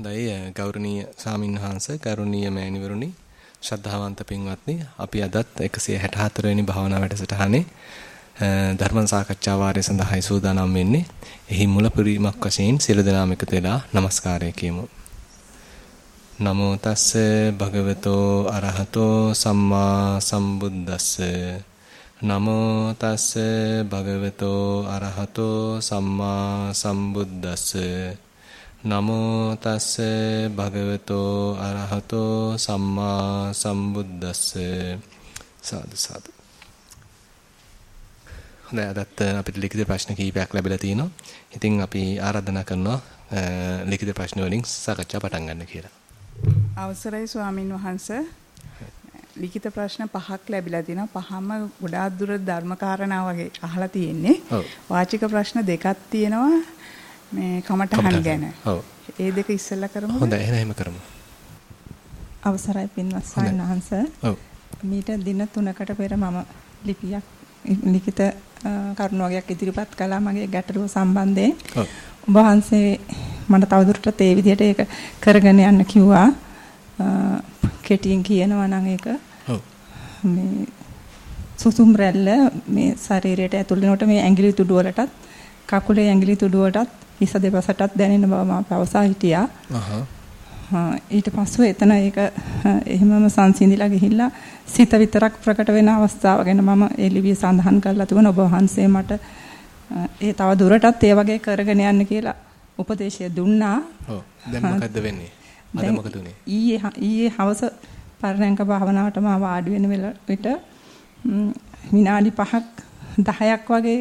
හොඳයි ගෞරවනීය සාමින්හාංශ ගෞරවනීය මෑණිවරුනි ශ්‍රද්ධාවන්ත පින්වත්නි අපි අදත් 164 වෙනි භාවනා වැඩසටහනේ ධර්ම සාකච්ඡා වාරය සඳහායි සූදානම් වෙන්නේ. එහි මුලපුරීමක් වශයෙන් සියලු දෙනාම එකතු වෙලා নমස්කාරය කියමු. නමෝ තස්ස භගවතෝ අරහතෝ සම්මා සම්බුද්දස්ස නමෝ තස්ස භගවතෝ අරහතෝ සම්මා සම්බුද්දස්ස නමෝ තස්ස භගවතෝ අරහතෝ සම්මා සම්බුද්දස්ස සාදු සාදු හොඳයි අදත් අපිට ලිඛිත ප්‍රශ්න කිහිපයක් ලැබිලා තිනවා. ඉතින් අපි ආරාධනා කරනවා ලිඛිත ප්‍රශ්න වලින් සාකච්ඡා පටන් ගන්න කියලා. අවසරයි ස්වාමින් වහන්සේ. ලිඛිත ප්‍රශ්න පහක් ලැබිලා තිනවා. පහම ගොඩාක් දුර ධර්මකාරණා වගේ අහලා තියෙන්නේ. වාචික ප්‍රශ්න දෙකක් තියෙනවා. මේ කමටහන් ගැන. ඔව්. ඒ දෙක ඉස්සෙල්ලා කරමුද? හොඳයි එහෙනම් එහෙම කරමු. අවසරයි පින්වත් සායනහංශ. ඔව්. මීට දින 3කට පෙර මම ලිපියක් ලිඛිත කරුණ වගේක් ඉදිරිපත් කළා මගේ ගැටලුව සම්බන්ධයෙන්. ඔව්. ඔබ වහන්සේ මට තවදුරටත් ඒ විදිහට ඒක කරගෙන යන්න කිව්වා. කෙටියෙන් කියනවා නම් ඒක. ඔව්. මේ සුසුම් රැල්ල මේ ශරීරයට ඇතුල් වෙනකොට මේ ඇඟිලි තුඩු වලටත් කකුලේ ඇඟිලි තුඩු වලටත් හිස දෙපසටත් දැනෙන බව මම පවසා හිටියා. ඊට පස්සෙ එතන ඒක එහෙමම සංසිඳිලා ගිහිල්ලා සිත විතරක් ප්‍රකට වෙන අවස්ථාව ගැන මම ඒ ලිවිය සඳහන් කරලා තිබුණ ඔබ වහන්සේ මට ඒ තව දුරටත් ඒ වගේ කරගෙන යන්න කියලා උපදේශය දුන්නා. ඔව්. දැන් මොකද්ද වෙන්නේ? අද මොකද උනේ? ඊයේ ඊයේ හවස පරණංක භාවනාවටම වාඩි වෙන වෙලට විනාඩි 5ක් 10ක් වගේ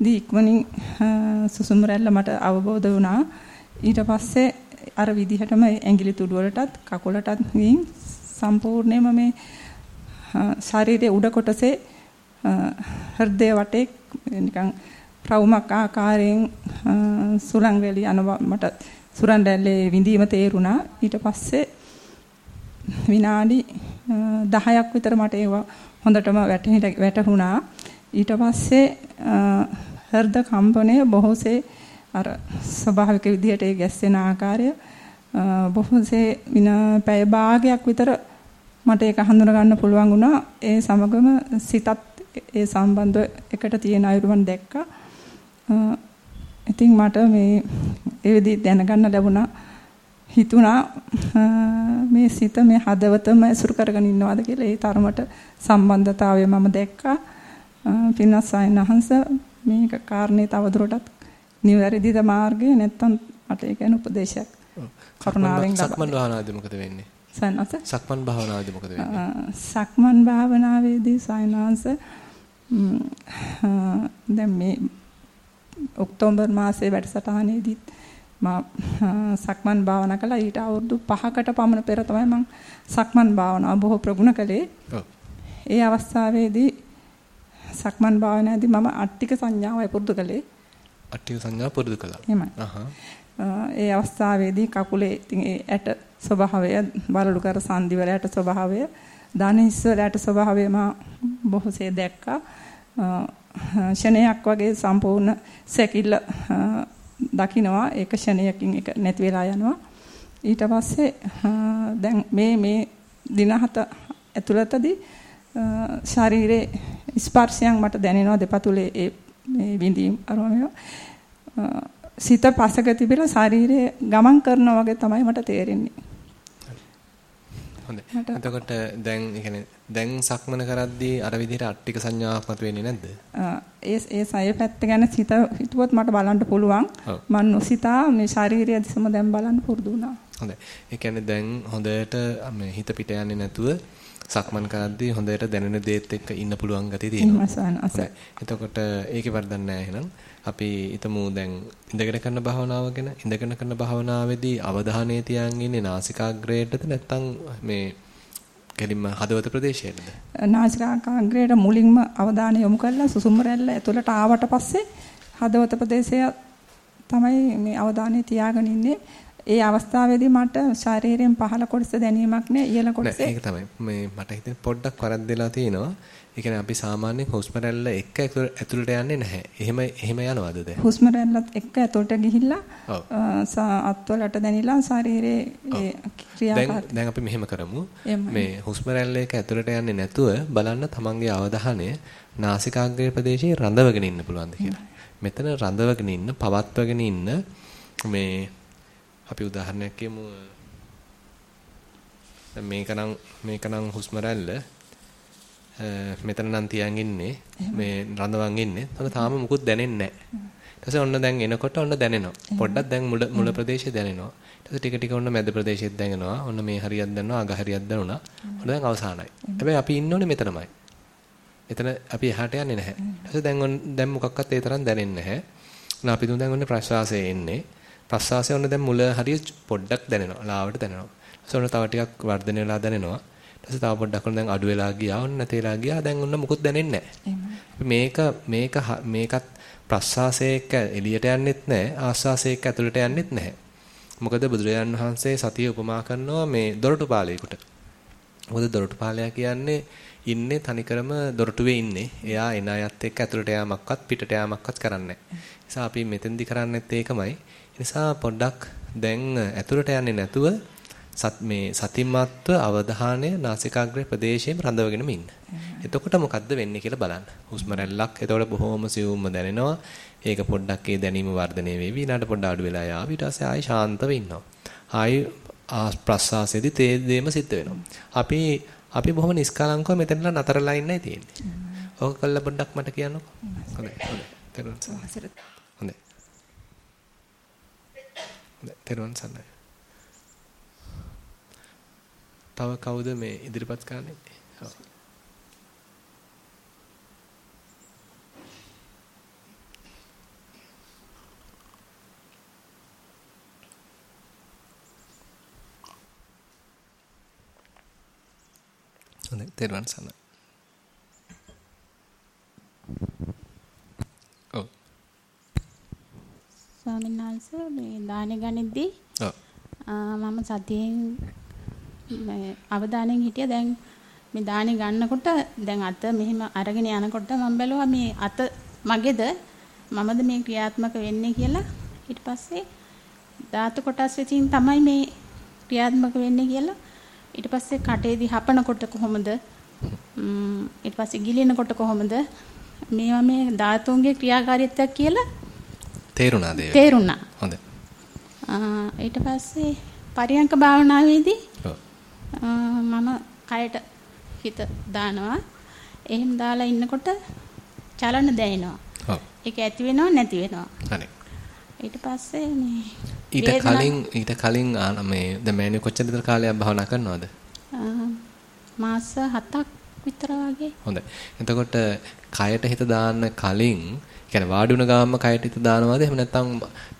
දී ඉක්මනින් සුසුම් රැල්ල මට අවබෝධ වුණා. ඊට පස්සේ අර විදිහටම ඇඟිලි තුඩු වලටත් කකුලටත් ගින් සම්පූර්ණයෙන්ම මේ ශරීරයේ උඩ කොටසේ හෘදය වටේ නිකන් ප්‍රවුමක් ආකාරයෙන් සුලං වැලි යන මට සුරන් රැල්ලේ විඳීම තේරුණා. ඊට පස්සේ විනාඩි 10ක් විතර මට ඒවා හොඳටම වැටහුණා. ඊට පස්සේ හෘද කම්පනය බොහෝසේ අර ස්වභාවික විදිහට ඒ ගැස්සෙන ආකාරය බොහෝසේ වින පැය භාගයක් විතර මට ඒක හඳුනා ගන්න පුළුවන් වුණා. ඒ සමගම සිතත් ඒ සම්බන්ධ එකට තියෙන අයුරු මම දැක්කා. ඉතින් මට මේ ඒ විදිහ දැනගන්න ලැබුණා. හිතුණා මේ සිත මේ හදවතම ඇසුරු කරගෙන ඉන්නවද කියලා ඒ තරමට සම්බන්ධතාවය මම දැක්කා. පින්වත් සයන්හංශ මේක කාරණේ තවදුරටත් නිවැරදිද මාර්ගය නැත්නම් මට ඒ ගැන උපදේශයක් කරුණාවෙන් සක්මන් භාවනාවේදී මොකද වෙන්නේ? සයන්හංශ සක්මන් භාවනාවේදී මොකද වෙන්නේ? සක්මන් භාවනාවේදී සයන්හංශ දැන් මේ ඔක්තෝබර් මාසයේ වැඩසටහනේදී මම සක්මන් භාවනා කළා ඊට අවුරුදු 5කට පමණ පෙර තමයි මම සක්මන් භාවනාව බොහෝ ප්‍රගුණ කළේ. ඒ අවස්ථාවේදී සක්මන් භාවනාවේදී මම අට්ටික සංඥාවයි පුරුදු කළේ. අට්ටික සංඥාව පුරුදු කළා. එහෙමයි. ඒ අවස්ථාවේදී කකුලේ ඉතින් ඒ ඇට ස්වභාවය බලලු කර සංදි වල ඇට ස්වභාවය ධානහිස් වල ඇට ස්වභාවය මම බොහෝසේ දැක්කා. ෂණයක් වගේ සම්පූර්ණ සැකිල්ල දකින්නවා ඒක ෂණයකින් ඒක නැති වෙලා යනවා. ඊට පස්සේ දැන් මේ මේ දින හත ඇතුළතදී ශරීරයේ ස්පර්ශයන් මට දැනෙනවා දෙපතුලේ ඒ මේ විඳීම් අරමම සිත පසක තිබිලා ශරීරයේ ගමන් කරනවා වගේ තමයි මට තේරෙන්නේ. හොඳයි. එතකොට දැන් يعني දැන් සක්මන කරද්දී අර විදිහට අට්ටික සංඥාවක් මතුවෙන්නේ නැද්ද? ඒ ඒ සය පැත්ත ගැන සිත හිතුවොත් මට බලන්න පුළුවන්. මම නොසිතා මේ ශාරීරිය දිසම දැන් බලන්න පුරුදු වුණා. හොඳයි. ඒ කියන්නේ දැන් හොඳට මේ හිත පිට යන්නේ නැතුව සක්මන් කරද්දී හොඳට දැනෙන දේත් එක්ක ඉන්න පුළුවන් ගතිය තියෙනවා. එතකොට ඒකේ වරදක් නැහැ එහෙනම්. අපි හිතමු දැන් ඉඳගෙන කරන භාවනාව ගැන ඉඳගෙන කරන භාවනාවේදී අවධානය තියන් ඉන්නේ නාසිකාග්‍රේටද නැත්නම් මේ කෙලින්ම හදවත ප්‍රදේශයේද? නාසිකාග්‍රේට මුලින්ම අවධානය යොමු කරලා සුසුම් රැල්ල ඇතුළට ආවට පස්සේ හදවත ප්‍රදේශය තමයි මේ අවධානය තියාගෙන ඉන්නේ. ඒ අවස්ථාවේදී මට ශරීරයෙන් පහළ කොටස දැනීමක් නෑ ඉහළ කොටස. ඒක තමයි. මේ මට හිතෙන පොඩ්ඩක් වරද්දලා තියෙනවා. ඒ කියන්නේ අපි සාමාන්‍යයෙන් හුස්ම රැල්ල එක ඇතුළට යන්නේ නැහැ. එහෙම එහෙම යනවද දැන්? හුස්ම රැල්ලත් එක්ක ඇතුළට ගිහිල්ලා අත්වලට දැනිලා ශරීරයේ ක්‍රියාකාරී දැන් අපි මෙහෙම කරමු. මේ හුස්ම රැල්ල එක ඇතුළට යන්නේ නැතුව බලන්න තමන්ගේ අවධානය නාසිකාග්‍රේ ප්‍රදේශයේ රඳවගෙන ඉන්න පුළුවන්ද කියලා. මෙතන රඳවගෙන ඉන්න, පවත්වගෙන ඉන්න මේ අපි උදාහරණයක් කියමු. දැන් මේකනම් මේකනම් හුස්ම රැල්ල මෙතන නම් තියන් ඉන්නේ මේ රඳවන් ඉන්නේ. එතන තාම මුකුත් දැනෙන්නේ නැහැ. ඊට ඔන්න දැන් එනකොට ඔන්න දැනෙනවා. පොඩ්ඩක් දැන් මුල මුල ප්‍රදේශය දැනෙනවා. ඊට ටික ටික ඔන්න මැද ප්‍රදේශෙත් දැනෙනවා. ඔන්න මේ හරියක් දැනෙනවා, අග හරියක් දැනුණා. ඔන්න දැන් අවසానයි. හැබැයි අපි ඉන්න ඕනේ මෙතනමයි. එතන අපි එහාට යන්නේ නැහැ. ඊට දැන් ඔන්න දැන් මොකක්වත් ඒ තරම් දැනෙන්නේ නැහැ. අපි තුන් දැන් ඔන්න ප්‍රශ්වාසයේ එන්නේ. ප්‍රශ්වාසය ඔන්න දැන් මුල හරිය පොඩ්ඩක් දැනෙනවා. ලාවට දැනෙනවා. ඊට තව ටිකක් වර්ධනය වෙලා දැනෙනවා. ඊට තව පොඩ්ඩක් ඔන්න දැන් අඩු වෙලා ගියා. ඔන්න නැති වෙලා ගියා. දැන් ඔන්න මුකුත් දැනෙන්නේ නැහැ. මේක මේක මේකත් ප්‍රස්වාසයේක එළියට යන්නෙත් නැහැ. ආස්වාසයේක ඇතුළට යන්නෙත් නැහැ. මොකද බුදුරජාන් වහන්සේ සතිය උපමා කරනවා මේ දොරටුපාලයකට. මොකද දොරටුපාලයා කියන්නේ ඉන්නේ තනිකරම දොරටුවේ ඉන්නේ. එයා එන අයත් එක්ක ඇතුළට යාමක්වත් පිටට යාමක්වත් කරන්නේ නැහැ. අපි මෙතෙන්දි කරන්නේත් ඒකමයි. නිසා පොඩ්ඩක් දැන් ඇතුළට යන්නේ නැතුව සත් මේ සතිමත්ව අවධානය නාසිකාග්‍රේ ප්‍රදේශයෙන් රඳවගෙනම ඉන්න. එතකොට මොකද්ද වෙන්නේ කියලා බලන්න. හුස්ම රැල්ලක් එතකොට බොහොම සියුම්ම දැනෙනවා. ඒක පොඩ්ඩක් ඒ දැනීම වර්ධනය වෙවි. ඊළඟට පොඩ්ඩ අඩු වෙලා යාවි. ඊට පස්සේ ආයි ශාන්තව ඉන්නවා. ආයි ප්‍රස්වාසයේදී තේ දේම සිද්ධ වෙනවා. අපි අපි බොහොම නිස්කලංකව මෙතනලා නතරලා ඉන්නයි තියෙන්නේ. ඕක කළා පොඩ්ඩක් මට කියන්නකෝ. හොඳයි. හොඳයි. හොඳයි. හොඳයි. තෙරුවන් සරණයි. තව කවුද මේ ඉදිරිපත් කරන්නේ? ඔව්. හොඳයි, තෙරුවන් සරණයි. ඔව්. ස්වාමීන් වහන්සේ මේ දාන ගනිද්දී ඔව්. මම සතියෙන් අවධානයෙන් හිටියා. දැන් මේ දානේ ගන්නකොට දැන් අත මෙහෙම අරගෙන යනකොට මම බැලුවා මේ අත මගේද මමද මේ ක්‍රියාත්මක වෙන්නේ කියලා. ඊට පස්සේ ධාතු කොටස් විසින් තමයි මේ ක්‍රියාත්මක වෙන්නේ කියලා. ඊට පස්සේ කටේදී හපනකොට කොහොමද? ඊට පස්සේ ගිලිනකොට කොහොමද? මේවා මේ ධාතුන්ගේ ක්‍රියාකාරීත්වයක් කියලා තේරුණාද තේරුණා හොඳයි ඊට පස්සේ පරියංක භාවනාවේදී මම කයට හිත දානවා. එහෙම දාලා ඉන්නකොට චලන දැනෙනවා. ඔව්. ඒක ඇති වෙනව නැති වෙනව. හරි. ඊට පස්සේ මේ ඊට කලින් ඊට කලින් මේ දැන් මෑණිය කොච්චර විතර කාලයක් භාවනා කරනවද? මාස 7ක් විතර වගේ. හොඳයි. එතකොට කයට හිත දාන්න කලින් කියන්නේ වාඩි වුණ ගාමම කයට හිත දානවාද එහෙම නැත්නම්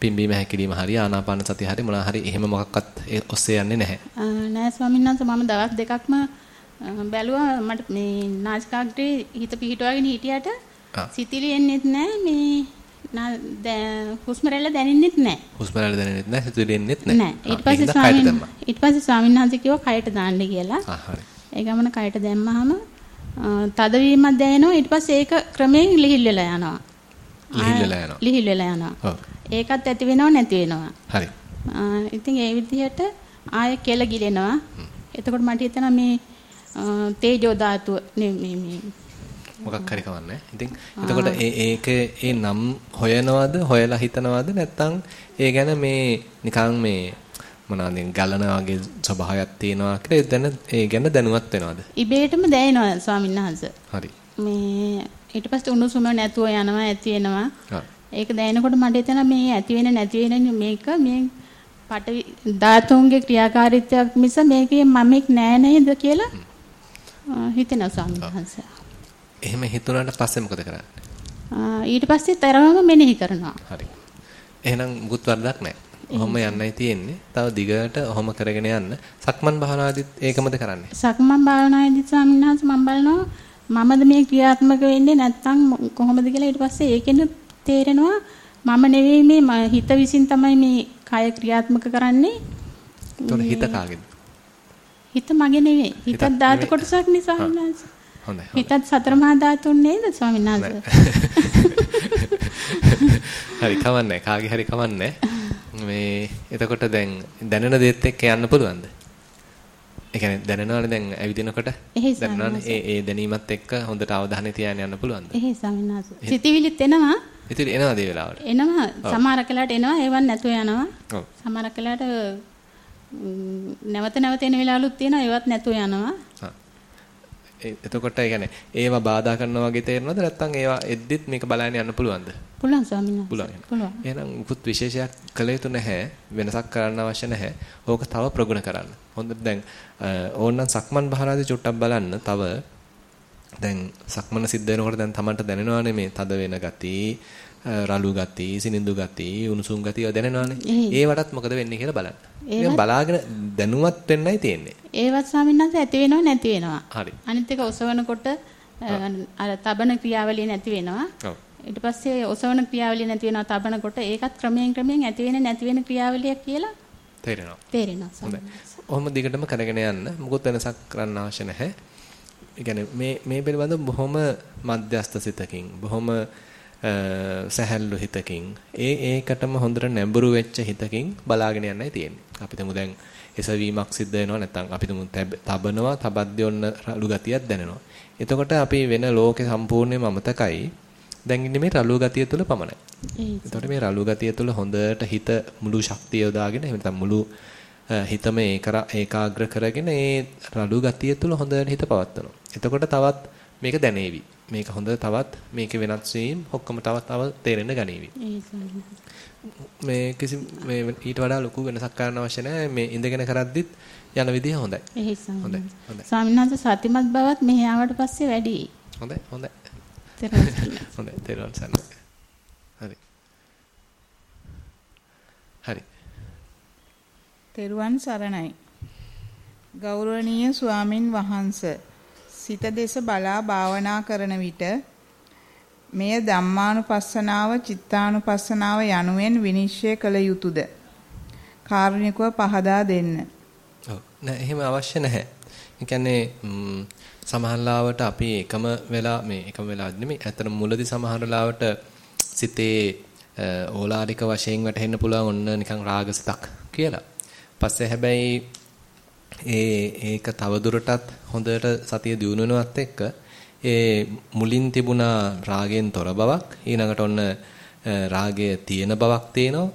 පිම්බීම හැකිලිම හරි ආනාපාන සතිය හරි මොනවා හරි එහෙම මොකක්වත් ඔස්සේ යන්නේ නැහැ. නෑ ස්වාමීන් වහන්සේ මම දවස් දෙකක්ම බැලුවා මට මේ නාසිකාග්‍රේ හිත පිහිටුවාගෙන හිටියට සිතිලි එන්නෙත් නෑ මේ හුස්ම රැල්ල දැනෙන්නෙත් නෑ. හුස්ම රැල්ල දැනෙන්නෙත් නෑ සිතිලි එන්නෙත් නෑ. නෑ. ඊට පස්සේ ස්වාමීන් ඊට පස්සේ ස්වාමීන් වහන්සේ කිව්වා කයට දාන්න කියලා. ආ හරි. ඒ ගමන කයට දැම්මහම තදවීමක් දැනෙනවා. ඊට පස්සේ ඒක ක්‍රමයෙන් ලිහිල් වෙලා යනවා ලිහිල් වෙලා යනවා. ලිහිල් වෙලා යනවා. ඒකත් ඇති වෙනව නැති වෙනවා. හරි. ඉතින් ඒ විදිහට ආයෙ කෙල ගිලෙනවා. එතකොට මට හිතෙනවා මේ තේජෝ ධාතුව මේ මේ මොකක් හරි කවන්නේ. ඉතින් එතකොට ඒ ඒක ඒ නම් හොයනවද හොයලා හිතනවද නැත්නම් ඒ ගැන මේ නිකන් මේ මොනවාද ගලන වගේ ස්වභාවයක් තියෙනවා කියලා දැන ඒ ගැන දැනුවත් වෙනවද? ඉබේටම දැනෙනවා ස්වාමීන් වහන්සේ. හරි. මේ ඊට පස්සේ උණුසුම නැතුව යනවා ඇති වෙනවා. ඒක දැනෙනකොට මට හිතෙනවා මේ ඇති වෙන නැති වෙන මේක මේ පට ධාතුන්ගේ ක්‍රියාකාරීත්වයක් මිස මේකේ මමෙක් නෑ නේද කියලා හිතෙනවා සම්හස. එහෙම හිතුණාට පස්සේ මොකද කරන්නේ? ඊට පස්සේ තරමම මෙනෙහි කරනවා. හරි. එහෙනම් මුකුත් වරදක් නැහැ. ඔහොම යන්නයි තියෙන්නේ. තව දිගට ඔහොම කරගෙන යන්න. සක්මන් භාවනාදිත් ඒකමද කරන්නේ? සක්මන් භාවනාවේදී ස්වාමීන් වහන්සේ මම බලනවා මමද මේ ක්‍රියාත්මක වෙන්නේ නැත්නම් කොහොමද කියලා ඊට පස්සේ ඒකෙන් තේරෙනවා මම නෙවෙයි මේ හිත විසින් තමයි මේ කය ක්‍රියාත්මක කරන්නේ එතකොට හිත කාගේද? හිත මගේ නෙවෙයි. හිතත් ධාතු කොටසක් නේ ස්වාමීන් වහන්සේ. හොඳයි. හිතත් සතර මහා ධාතුන් නේද ස්වාමීන් වහන්සේ? හරි කවන්නේ. කාගේ හරි කවන්නේ. මේ එතකොට දැන් දැනෙන දේත් එක්ක යන්න පුළුවන්ද? ඒ කියන්නේ දැනෙනවනේ දැන් ඇවිදිනකොට දැනෙනවනේ ඒ ඒ දැනීමත් එක්ක හොඳට අවධානය තියාගෙන යන්න පුළුවන්ද? එහෙයි ස්වාමීන් වහන්සේ. සිතවිලිත් එනවා. ඉතින් එනවාද ඒ වෙලාවට? එනවා. සමහර කලාවට එනවා. ඒවන් නැතුව යනවා. ඔව්. සමහර කලාවට නැවත නැවත එන වෙලාවලුත් තියෙනවා. ඒවත් නැතුව යනවා. එතකොට ඒ කියන්නේ ඒවා බාධා කරනවා වගේ තේරෙනවද නැත්නම් ඒවා එද්දිත් මේක බලන්න යන්න පුළුවන්ද? පුළුවන් ස්වාමීන් වහන්සේ. පුළුවන්. පුළුවන්. එහෙනම් මුකුත් විශේෂයක් කළ යුතු නැහැ. වෙනසක් කරන්න අවශ්‍ය නැහැ. ඕක තව ප්‍රගුණ කරන්න. හොඳට දැන් ඕනනම් සක්මන් භාරාදී චුට්ටක් බලන්න. තව දැන් සක්මන සිද්ධ වෙනකොට දැන් Tamanට දැනෙනවානේ මේ තද වෙන ගති, රළු ගති, සිනිඳු ගති, උණුසුම් ගති දැනෙනවානේ. ඒවටත් මොකද වෙන්නේ කියලා බලන්න. ඒක බලාගෙන දැනුවත් වෙන්නයි තියෙන්නේ. ඒවත් ස්වාමීන් වහන්සේ ඇති වෙනව නැති වෙනවා. හරි. අනිත් එක ඔසවනකොට අර තබන ක්‍රියාවලිය නැති වෙනවා. ඔව්. ඊට පස්සේ ඔසවන ක්‍රියාවලිය නැති වෙනවා තබනකොට ඒකත් ක්‍රමයෙන් ක්‍රමයෙන් ඇති වෙන නැති වෙන ක්‍රියාවලියක් කියලා තේරෙනවා. තේරෙනවා. ඔහොම දිගටම කරගෙන යන්න. මොකොත් වෙනසක් කරන්න අවශ්‍ය නැහැ. ඒ මේ මේ පිළිබඳව බොහොම මධ්‍යස්ත සිතකින් බොහොම සැහැල්ලු හිතකින් ඒ ඒකටම හොඳට නැඹුරු වෙච්ච හිතකින් බලාගෙන යන්නයි තියෙන්නේ. අපි තුමු දැන් එසවීමක් සිද්ධ වෙනවා නැත්නම් අපි තුමු තබනවා තබද්දී ඔන්න රළු ගතියක් දැනෙනවා. එතකොට අපි වෙන ලෝකේ සම්පූර්ණයෙන්ම අමතකයි. දැන් ඉන්නේ මේ රළු ගතිය තුළ පමණයි. එතකොට මේ රළු ගතිය තුළ හොඳට හිත මුළු ශක්තිය යොදාගෙන එහෙම නැත්නම් මුළු හිතම ඒකාග්‍ර කරගෙන ඒ රළු ගතිය තුළ හොඳට හිත පවත්වනවා. එතකොට තවත් මේක දැනේවි. මේක හොඳ තවත් මේකේ වෙනස් වීම ඔක්කොම තවත් තව තේරෙන්න ගනීවි. මේ කිසි මේ ඊට වඩා ලොකු වෙනසක් කරන්න අවශ්‍ය නැහැ. මේ ඉඳගෙන කරද්දිත් යන විදිය හොඳයි. හොඳයි. හොඳයි. ස්වාමීන් වහන්සේ සතිමත් බවත් මෙහි ආවට පස්සේ වැඩි. හොඳයි. හොඳයි. හොඳයි. තේරුවන් සරණයි. හරි. හරි. තෙරුවන් සරණයි. ගෞරවනීය ස්වාමින් වහන්සේ සිත දෙස බලා භාවනා කරන විට මෙය ධම්මානුපස්සනාව චිත්තානුපස්සනාව යනුවෙන් විනිශ්චය කළ යුතුයද? කාරුණිකව පහදා දෙන්න. ඔව් නෑ එහෙම අවශ්‍ය නැහැ. ඒ කියන්නේ සමහරලාවට අපි එකම වෙලා මේ එකම වෙලා නෙමෙයි ඇත්තට මුලදී සමහරලාවට සිතේ ඕලාරික වශයෙන් වැටෙන්න පුළුවන් ඔන්න නිකන් රාගසිතක් කියලා. පස්සේ හැබැයි ඒ ඒක තවදුරටත් හොඳට සතිය දියුණුවනවත් එක්ක ඒ මුලින් තිබුණා රාගයෙන් තොර බවක් ඊළඟට ඔන්න රාගය තියෙන බවක් තේනවා.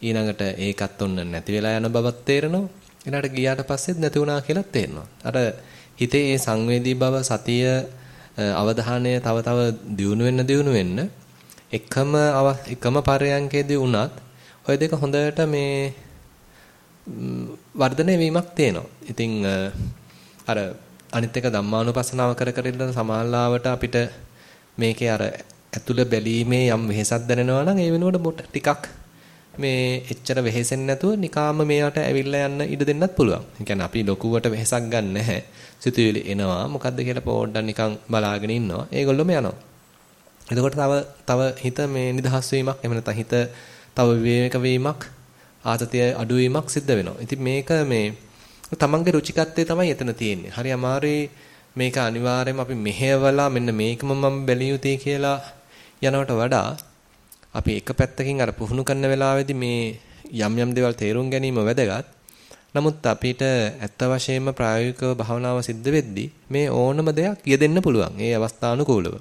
ඊළඟට ඒකත් ඔන්න නැති වෙලා යන බවක් තේරෙනවා. ඊළඟට ගියාට පස්සෙත් නැති වුණා කියලා තේරෙනවා. අර හිතේ ඒ සංවේදී බව සතිය අවධානය තව තව දියුණු වෙන්න දියුණු වෙන්න එකම එකම පරයන්කේදී වුණත් ඔය දෙක හොඳට මේ වර්ධනය වීමක් තියෙනවා. ඉතින් අර අනිත් එක ධම්මානුපස්සනාව කර කර ඉන්න සමාල්ලාවට අපිට මේකේ අර ඇතුළ බැලීමේ යම් වෙහෙසක් දැනෙනවා නම් ඒ වෙනුවට මොට ටිකක් මේ එච්චර වෙහෙසෙන්නේ නැතුව නිකාම මේවට ඇවිල්ලා යන්න ඉඩ දෙන්නත් පුළුවන්. ඒ කියන්නේ අපි ලොකුවට වෙහෙසක් ගන්න නැහැ. සිතුවිලි එනවා. මොකද්ද කියලා පොඩ්ඩක් නිකන් බලාගෙන ඉන්නවා. ඒගොල්ලොම යනවා. එතකොට තව තව හිත මේ නිදහස් වීමක් එහෙම නැත්නම් හිත තව විවේක වීමක් ආතතිය අඩුවීමක් සිද්ධ වෙනවා. ඉතින් මේක මේ තමන්ගේ රුචිකත්වයේ තමයි එතන තියෙන්නේ. හරි අමාරුයි මේක අනිවාර්යයෙන්ම අපි මෙහෙवला මෙන්න මේකම මම බැලිය යුතුයි කියලා යනවට වඩා අපි එක පැත්තකින් අර පුහුණු කරන වෙලාවේදී මේ යම් යම් දේවල් තේරුම් ගැනීම වැදගත්. නමුත් අපිට ඇත්ත වශයෙන්ම ප්‍රායෝගිකව භාවනාව සිද්ධ වෙද්දී මේ ඕනම දෙයක් යෙදෙන්න පුළුවන්. ඒ අවස්ථානුකූලව.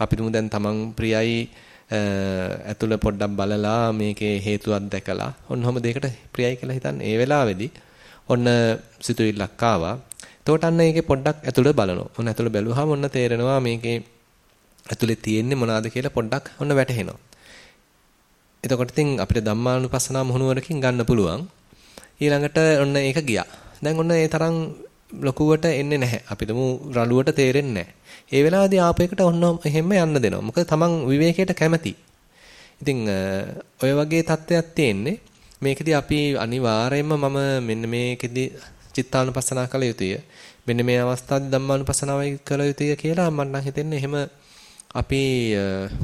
අපි තුමු දැන් තමන් ප්‍රියයි ඇතුළ පොඩ්ඩක් බලලා මේකේ හේතුවක් දැකලා ඔන්නෝම දෙයකට ප්‍රියයි කියලා හිතන්නේ ඒ වෙලාවේදී ඔන්න සිතුවිල්ලක් ආවා. එතකොට අන්න ඒකේ පොඩ්ඩක් ඇතුළ බලනවා. ඔන්න ඇතුළ බැලුවාම ඔන්න තේරෙනවා මේකේ ඇතුලේ තියෙන්නේ මොනවාද කියලා පොඩ්ඩක් ඔන්න වැටහෙනවා. එතකොට ඉතින් අපිට ධම්මානුපස්සනා මොහුනුවරකින් ගන්න පුළුවන්. ඊළඟට ඔන්න ඒක ගියා. දැන් ඔන්න ඒ තරම් ලොකුවට එන්නේ නැහැ. අපිටම රළුවට තේරෙන්නේ නැහැ. ඒ වෙලාවේදී ආපේකට ඔන්න එහෙම යන්න දෙනවා. මොකද තමන් විවේකයට කැමති. ඉතින් ඔය වගේ තත්ත්වයක් තියෙන්නේ. මේකෙදි අපි අනිවාර්යයෙන්ම මම මෙන්න මේකෙදි චිත්තානුපස්සනා කළ යුතුය. මෙන්න මේ අවස්ථාවේ ධම්මානුපස්සනාවයි කළ යුතුය කියලා මම නම් හිතන්නේ එහෙම අපි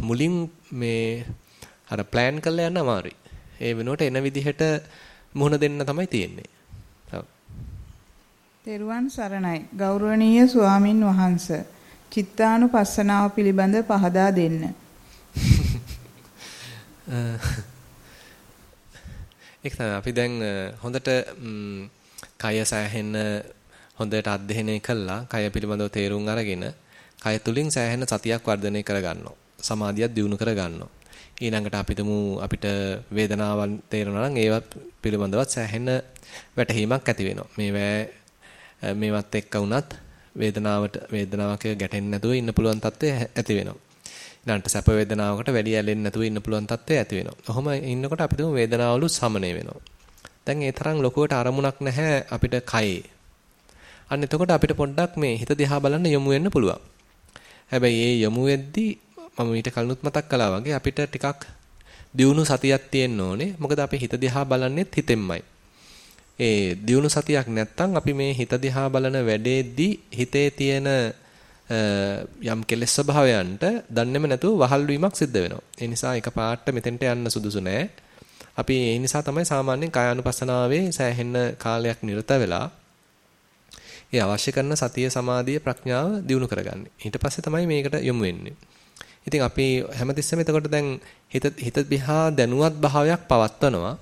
මුලින් මේ අර plan කරලා යන්න අමාරුයි. ඒ වෙනුවට එන විදිහට මුහුණ දෙන්න තමයි තියෙන්නේ. ඔව්. තෙරුවන් සරණයි. ගෞරවනීය ස්වාමින් වහන්සේ. චිත්තානුපස්සනාව පිළිබඳ පහදා දෙන්න. ඒක තමයි අපි දැන් හොඳට කය සෑහෙන්න හොඳට අධ්‍යයනය කළා කය පිළිබඳව තේරුම් අරගෙන කය තුලින් සෑහෙන සතියක් වර්ධනය කරගන්නවා. සමාධියක් දියුණු කරගන්නවා. ඊළඟට අපිටම අපිට වේදනාවන් තේරෙනවා නම් ඒවත් පිළිබඳවත් සෑහෙන වැටහීමක් ඇති වෙනවා. මේවැ මේවත් එක්ක වුණත් වේදනාවට වේදනාවක ගැටෙන්නේ නැතුව ඉන්න පුළුවන් තත්ත්වය ඇති වෙනවා. ඊළඟට සැප වේදනාවකට වැඩි ඇලෙන්නේ නැතුව ඉන්න පුළුවන් තත්ත්වය ඇති වෙනවා. ඔහොම ඉන්නකොට අපිටම වේදනාවලු සමනය වෙනවා. දැන් ඒ තරම් ලොකුවට අරමුණක් නැහැ අපිට කයේ. අන්න එතකොට අපිට පොඩ්ඩක් මේ හිත දිහා බලන්න යොමු වෙන්න පුළුවන්. හැබැයි ඒ යොමු වෙද්දී මම ඊට කලිනුත් මතක් කළා වගේ අපිට ටිකක් දියුණු සතියක් තියෙන්න ඕනේ. මොකද අපි හිත දිහා බලන්නේත් හිතෙන්මයි. ඒ දියුණු සතියක් නැත්තම් අපි මේ හිත දිහා බලන වැඩේදී හිතේ තියෙන යම් කෙලෙස් ස්වභාවයන්ට දන්නේම නැතුව වහල් වීමක් සිද්ධ වෙනවා. ඒ නිසා එකපාරට මෙතෙන්ට යන්න සුදුසු නෑ. අපි ඒ නිසා තමයි සාමාන්‍යයෙන් කායානුපස්සනාවේ සෑහෙන කාලයක් නිරත වෙලා ඒ අවශ්‍ය කරන සතිය සමාධිය ප්‍රඥාව දිනු කරගන්නේ. ඊට පස්සේ තමයි මේකට යොමු වෙන්නේ. ඉතින් අපි හැමතිස්සෙම එතකොට දැන් හිත හිත දිහා දැනුවත් භාවයක් පවත්වනවා.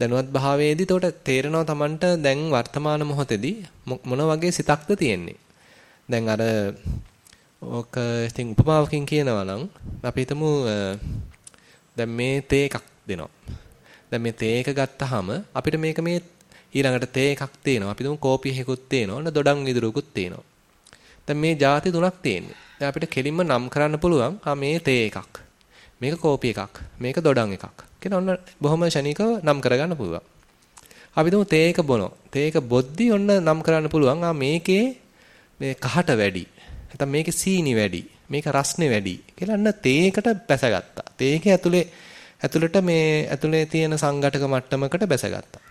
දැනුවත් භාවයේදී එතකොට තේරෙනවා Tamanට දැන් වර්තමාන මොහොතේදී මොන වගේ සිතක්ද තියෙන්නේ. දැන් අර ඕක ඉතින් උපමාවකින් කියනවා නම් අපි හිතමු දැන් මේ තේ එකක් දෙනවා. දැන් මේ තේ එක ගත්තාම අපිට මේක මේ ඊළඟට තේ එකක් තියෙනවා. අපි දුමු කෝපි එකකුත් තියෙනවා. ඔන්න දොඩම් ඉදිරියකුත් තියෙනවා. දැන් මේ ಜಾති තුනක් තියෙන්නේ. දැන් අපිට කෙලින්ම නම් කරන්න පුළුවන්. ආ මේ තේ එකක්. මේක කෝපි එකක්. මේක දොඩම් එකක්. කියලා ඔන්න බොහොම ශනිකව නම් කරගන්න පුළුවන්. අපි දුමු තේ එක බොනවා. තේ එක බොද්දි ඔන්න නම් කරන්න පුළුවන්. ආ මේකේ මේ කහට වැඩි. නැත්නම් මේකේ සීනි වැඩි. මේක රස්නේ වැඩි. කියලා අන්න තේකට බැසගත්තා. තේකේ ඇතුලේ ඇතුළට මේ ඇතුලේ තියෙන සංඝටක මට්ටමකට බැසගත්තා.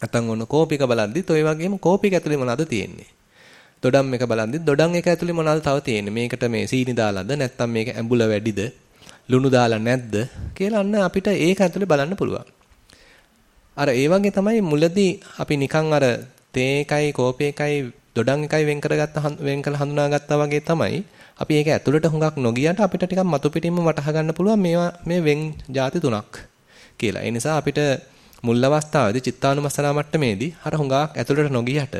නැත්නම් ඔන්න කෝපික බලද්දිත් ඔය වගේම කෝපික ඇතුලේ මොනවද තියෙන්නේ? දොඩම් එක බලද්දිත් දොඩම් එක ඇතුලේ මොනවද තව තියෙන්නේ? මේකට මේ සීනි දාලාද නැත්නම් මේක ඇඹුල වැඩිද? ලුණු දාලා නැද්ද? කියලා අන්න අපිට ඒක ඇතුලේ බලන්න පුළුවන්. අර ඒ වගේ තමයි මුලදී අපි නිකන් අර තේ එකයි කෝපි එකයි දොඩම් එකයි වෙන් කරගත්ත වෙන් කළ හඳුනාගත්තා වගේ තමයි අපි ඒක ඇතුළට හුඟක් නොගියට අපිට ටිකක් මතු පිටින්ම වටහා ගන්න පුළුවන් මේවා මේ වෙන් ಜಾති තුනක් කියලා. ඒ නිසා අපිට මුල් අවස්ථාවේදී චිත්තානුමස්සනා මට්ටමේදී අර හුඟක් ඇතුළට නොගියට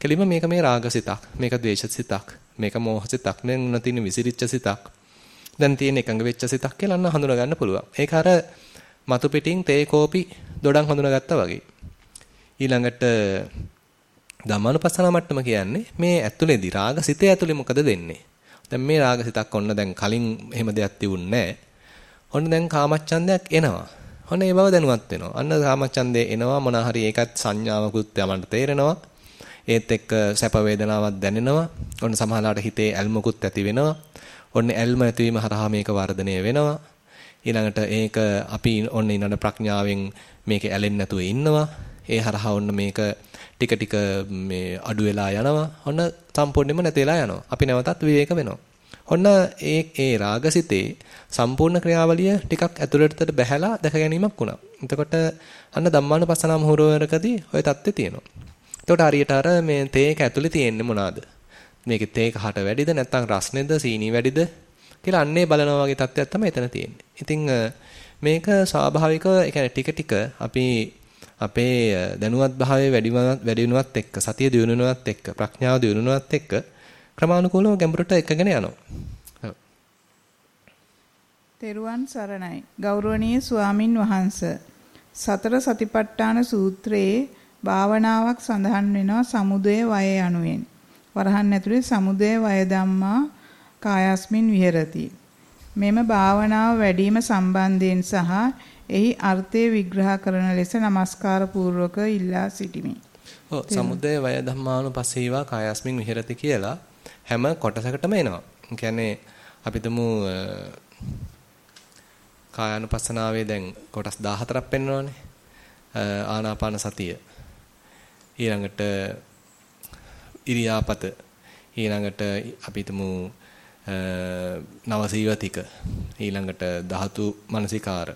කෙලිම මේක මේ රාගසිතක්, මේක ද්වේෂසිතක්, මේක මෝහසිතක්, නෙන්න තියෙන විසිරිච්ච සිතක්. දැන් තියෙන එකඟ වෙච්ච සිතක් කියලා අන්න හඳුනා ගන්න පුළුවන්. ඒක අර මතු පිටින් තේ කෝපි දොඩම් හඳුනාගත්තා වගේ. ඊළඟට ධම්මානුපස්සනා මට්ටම කියන්නේ මේ ඇතුලේදී රාග සිතේ ඇතුලේ මොකද දෙන්නේ? දැන් මේ රාග සිතක් ඔන්න දැන් කලින් එහෙම දෙයක් තිබුණේ නැහැ. ඔන්න දැන් කාමච්ඡන්දයක් එනවා. ඔන්න ඒ බව දැනුවත් වෙනවා. අන්න කාමච්ඡන්දේ එනවා මොන හරි ඒකත් සංඥාවකුත් යමන්ට තේරෙනවා. ඒත් එක්ක සැප වේදනාවක් දැනෙනවා. ඔන්න සමහරවිට හිතේ ඇල්මකුත් ඇති වෙනවා. ඔන්න ඇල්ම ඇතිවීම හරහා මේක වර්ධනය වෙනවා. ඊළඟට ඒක අපි ඔන්න ඊළඟ ප්‍රඥාවෙන් මේක ඇලෙන්නේ නැතුව ඉන්නවා. ඒ හරහා ඔන්න මේක ටික ටික මේ අඩු වෙලා යනවා. ඔන්න සම්පූර්ණයෙන්ම නැතිලා යනවා. අපි නැවතත් විවේක වෙනවා. ඔන්න ඒ ඒ රාගසිතේ සම්පූර්ණ ක්‍රියාවලිය ටිකක් ඇතුළටට බැහැලා දැක ගැනීමක් වුණා. එතකොට අන්න ධම්මානුපස්සනා මහෝරවරකදී ওই தත්ත්වය තියෙනවා. එතකොට හරියට අර මේ තේක ඇතුලේ තියෙන්නේ මොනවාද? මේකේ තේක හට වැඩිද නැත්නම් රස්නේද සීනි වැඩිද කියලා අන්නේ බලනවා වගේ තත්ත්වයක් තමයි එතන තියෙන්නේ. ඉතින් මේක ස්වාභාවිකව ඒ කියන්නේ ටික ටික අපි අපේ දැනුවත් භාවයේ වැඩි වැඩි වෙනවත් එක්ක සතිය දියුණු වෙනවත් එක්ක ප්‍රඥාව දියුණු වෙනවත් එක්ක ක්‍රමානුකූලව ගැඹුරට එකගෙන යනවා. තෙරුවන් සරණයි. ගෞරවනීය ස්වාමින් වහන්සේ සතර සතිපට්ඨාන සූත්‍රයේ භාවනාවක් සඳහන් වෙනවා සමුදය වය යනුවෙන්. වරහන් ඇතුලේ සමුදය වය ධම්මා කායස්මින් විහෙරති. මෙම භාවනාව වැඩිම සම්බන්ධයෙන් සහ එහි අර්ථය විග්‍රහ කරන ලෙස নমස්කාර පූර්වක ඉල්ලා සිටිමි. ඔව් සමුදය වය ධම්මානුපසීවා කායස්මින් විහෙරති කියලා හැම කොටසකටම එනවා. කියන්නේ අපිටම කායानुපස්සනාවේ දැන් කොටස් 14ක් පෙන්වනවානේ. ආනාපාන සතිය. ඊළඟට ඉරියාපත. ඊළඟට අපි හිතමු නවසීවතික. ඊළඟට ධාතු මනසිකාර.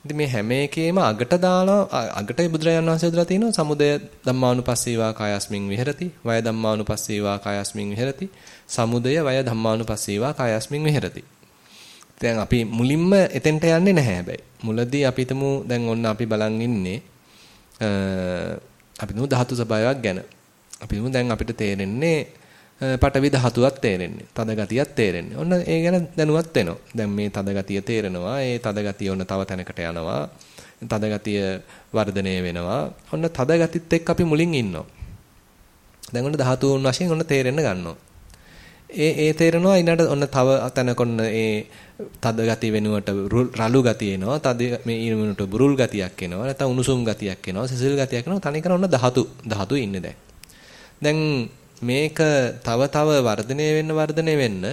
ඉතින් මේ හැම එකේම අගට දාලා අගට බුදුරජාණන් වහන්සේ දලා තියෙනවා සමුදය ධම්මානුපස්සීවා කායස්මින් විහෙරති වය ධම්මානුපස්සීවා කායස්මින් විහෙරති සමුදය වය ධම්මානුපස්සීවා කායස්මින් විහෙරති දැන් අපි මුලින්ම එතෙන්ට යන්නේ නැහැ හැබැයි මුලදී අපි හිතමු දැන් ඔන්න අපි බලන් ඉන්නේ අපි හිතමු ධාතු ස්වභාවයක් ගැන අපි හිතමු දැන් අපිට තේරෙන්නේ පටවි ධාතුවක් තේරෙන්නේ. තද ගතියක් තේරෙන්නේ. ඔන්න ඒ ගැන දැනුවත් වෙනවා. දැන් මේ තද ගතිය තේරෙනවා. ඒ තද ගතිය ඔන්න තව තැනකට යනවා. තද ගතිය වර්ධනය වෙනවා. ඔන්න තද ගතිත් එක්ක අපි මුලින් ඉන්නවා. දැන් ඔන්න ධාතුන් වශයෙන් ඔන්න තේරෙන්න ගන්නවා. ඒ ඒ තේරෙනවා ඊළඟට ඔන්න තව තැනකොන්න ඒ තද ගතිය වෙනුවට රළු ගතිය එනවා. තද මේ ඊළඟට බුරුල් ගතියක් එනවා. නැත්නම් උණුසුම් ගතියක් එනවා. සිසිල් ගතියක් එනවා. තනිකර ඔන්න ධාතු ධාතු ඉන්නේ දැන්. දැන් මේක තව තව වර්ධනය වෙන්න වර්ධනය වෙන්න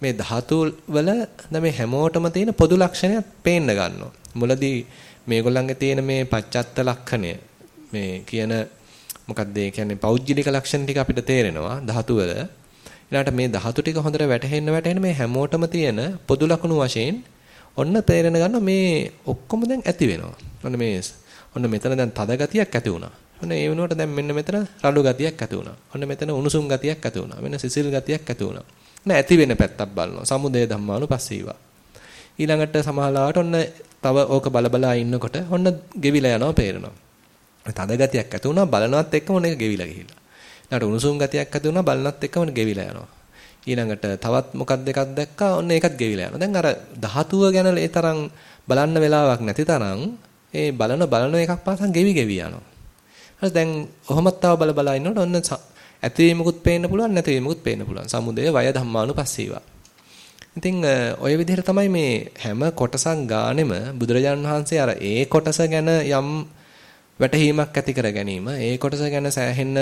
මේ ධාතු වල මේ හැමෝටම තියෙන පොදු ලක්ෂණයක් පේන්න ගන්නවා. මුලදී මේගොල්ලන්ගේ තියෙන මේ පච්චත්ත ලක්ෂණය මේ කියන මොකක්ද ඒ කියන්නේ පෞද්ගලික ලක්ෂණ ටික අපිට තේරෙනවා ධාතු වල. ඊළාට මේ ධාතු ටික හොඳට වැටහෙන්න වැටහෙන්න මේ හැමෝටම තියෙන පොදු ලක්ෂණ වශයෙන් ඔන්න තේරෙන ගන්නවා මේ ඔක්කොම දැන් ඇති වෙනවා. ඔන්න මේ ඔන්න මෙතන දැන් තද ගතියක් ඇති වුණා. ඔන්න ඒ වෙනුවට දැන් මෙන්න මෙතන රළු ගතියක් ඇති වුණා. ඔන්න මෙතන උණුසුම් ගතියක් ඇති වුණා. මෙන්න සිසිල් ගතියක් ඇති වුණා. නෑ ඇති වෙන පැත්තක් බලනවා. සමුදය ධම්මානුපස්සීවා. ඊළඟට සමහරවට ඔන්න තව ඕක බලබලා ඉන්නකොට ඔන්න ගෙවිලා යනවා පේරෙනවා. තද ගතියක් ඇති වුණා බලනවත් එක්කම ඔන්න ඒක ගෙවිලා ගිහිල්ලා. ඊළඟට උණුසුම් ගතියක් ඇති වුණා බලනවත් එක්කම ඔන්න ගෙවිලා යනවා. ඊළඟට තවත් මොකක් දෙකක් දැක්කා ඔන්න ඒකත් ගෙවිලා යනවා. දැන් අර ධාතුව ගැන ඒ තරම් බලන්න වෙලාවක් නැති තරම් ඒ බලන බලන එකක් පාසන් ගෙවි ගෙවි යනවා. හරි දැන් ඔහොමත් තව බල බල ඉන්නකොට ඔන්න ඇතිවීමකුත් පේන්න පුළුවන් නැතිවීමකුත් පේන්න පුළුවන්. සමුදය වය ධම්මානුපස්සීවා. ඉතින් ඔය විදිහට තමයි මේ හැම කොටසක් ගානෙම බුදුරජාන් වහන්සේ අර ඒ කොටස ගැන යම් වැටහීමක් ඇති කර ගැනීම, ඒ කොටස ගැන සෑහෙන්න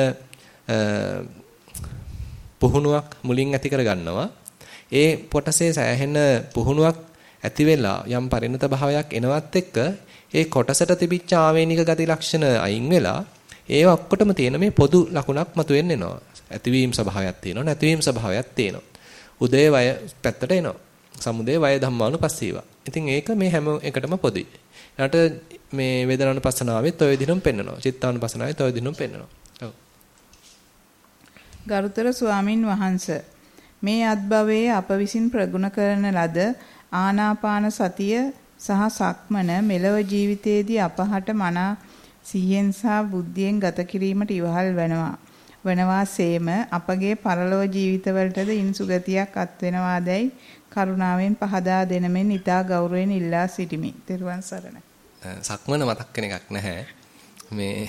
පුහුණුවක් මුලින් ඇති කර ගන්නවා. ඒ කොටසේ සෑහෙන පුහුණුවක් ඇති වෙලා යම් පරිණත භාවයක් එනවත් එක්ක ඒ කොටසට තිබිච්ච ආවේනික ගති ලක්ෂණ අයින් වෙලා ඒව ඔක්කොටම තියෙන මේ පොදු ලකුණක් මතුවෙන්න එනවා. ඇතිවීම ස්වභාවයක් තියෙනවා නැතිවීම ස්වභාවයක් තියෙනවා. උදේ වය පැත්තට එනවා. සමුදේ වය ධම්මානුපස්සීවා. ඉතින් ඒක මේ හැම එකටම පොදුයි. ඊට මේ වේදනානුපස්සනාවෙත් ඔය විදිහටම පෙන්නනවා. චිත්තානුපස්සනාවෙත් ඔය විදිහටම පෙන්නනවා. ඔව්. ගරුතර ස්වාමින් වහන්සේ මේ අත්භවයේ අප විසින් ප්‍රගුණ කරන ලද ආනාපාන සතිය සහ සක්මන මෙලව ජීවිතයේදී අපහට මනා සිහියෙන් සහ බුද්ධියෙන් ගත කිරීමට ඉවහල් වෙනවා. වනවාසේම අපගේ පරලොව ජීවිතවලටද ඉන්සුගතියක් අත් වෙනවාදැයි කරුණාවෙන් පහදා දෙනමෙන් ඊටා ගෞරවයෙන් ඉල්ලා සිටිමි. ත්වන් සරණයි. සක්මන මතක් වෙන එකක් නැහැ. මේ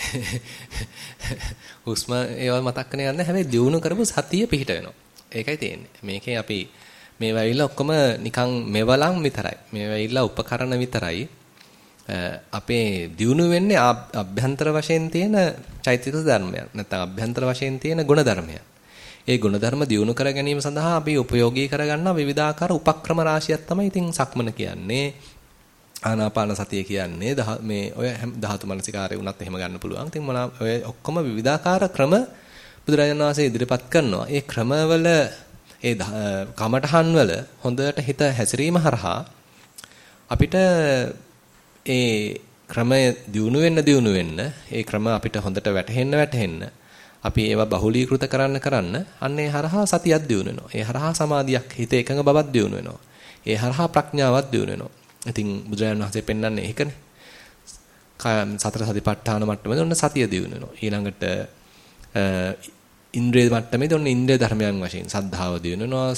හුස්ම ඒවා මතක් කරගෙන යන්න හැබැයි දියුණු කරපු සතිය පිහිට වෙනවා. ඒකයි තියෙන්නේ. මේකේ අපි මේවා ඇවිල්ලා ඔක්කොම නිකන් මෙවලම් විතරයි. මේවා ඇවිල්ලා උපකරණ විතරයි. අපේ දියුණු වෙන්නේ අභ්‍යන්තර වශයෙන් තියෙන චෛතසික ධර්මයන්. නැත්නම් අභ්‍යන්තර වශයෙන් තියෙන ගුණ ධර්මයන්. ඒ ගුණ ධර්ම දියුණු කර ගැනීම සඳහා අපි උපයෝගී කරගන්නා විවිධාකාර උපක්‍රම රාශියක් තමයි ඉතින් සක්මන කියන්නේ. ආනාපාන සතිය කියන්නේ මේ ඔය ධාතු මනසිකාරය උනත් එහෙම ගන්න පුළුවන්. ඉතින් මොනවා ඔය ඔක්කොම විවිධාකාර ක්‍රම බුදුරජාණන් වහන්සේ ඉදිරිපත් කරනවා. ඒ ක්‍රමවල ඒ කමඨහන් වල හොඳට හිත හැසිරීම හරහා අපිට ඒ ක්‍රමය දියුණු වෙන්න දියුණු වෙන්න ඒ ක්‍රම අපිට හොඳට වැටහෙන්න වැටහෙන්න අපි ඒවා බහුලීකృత කරන්න කරන්න අන්න ඒ හරහා සතියක් දියුණු වෙනවා. ඒ හරහා සමාධියක් හිත එකඟ බවක් දියුණු වෙනවා. ඒ හරහා ප්‍රඥාවක් දියුණු වෙනවා. ඉතින් බුදුරජාණන් වහන්සේ පෙන්වන්නේ ඒකනේ. සතර සතිපට්ඨාන මට්ටමේ ඔන්න සතිය දියුණු වෙනවා. ඊළඟට ඉන්ද්‍රිය මට්ටමේදී ඔන්න ඉන්ද්‍රිය ධර්මයන් වශයෙන් සද්ධාව දියුණු වෙනවා.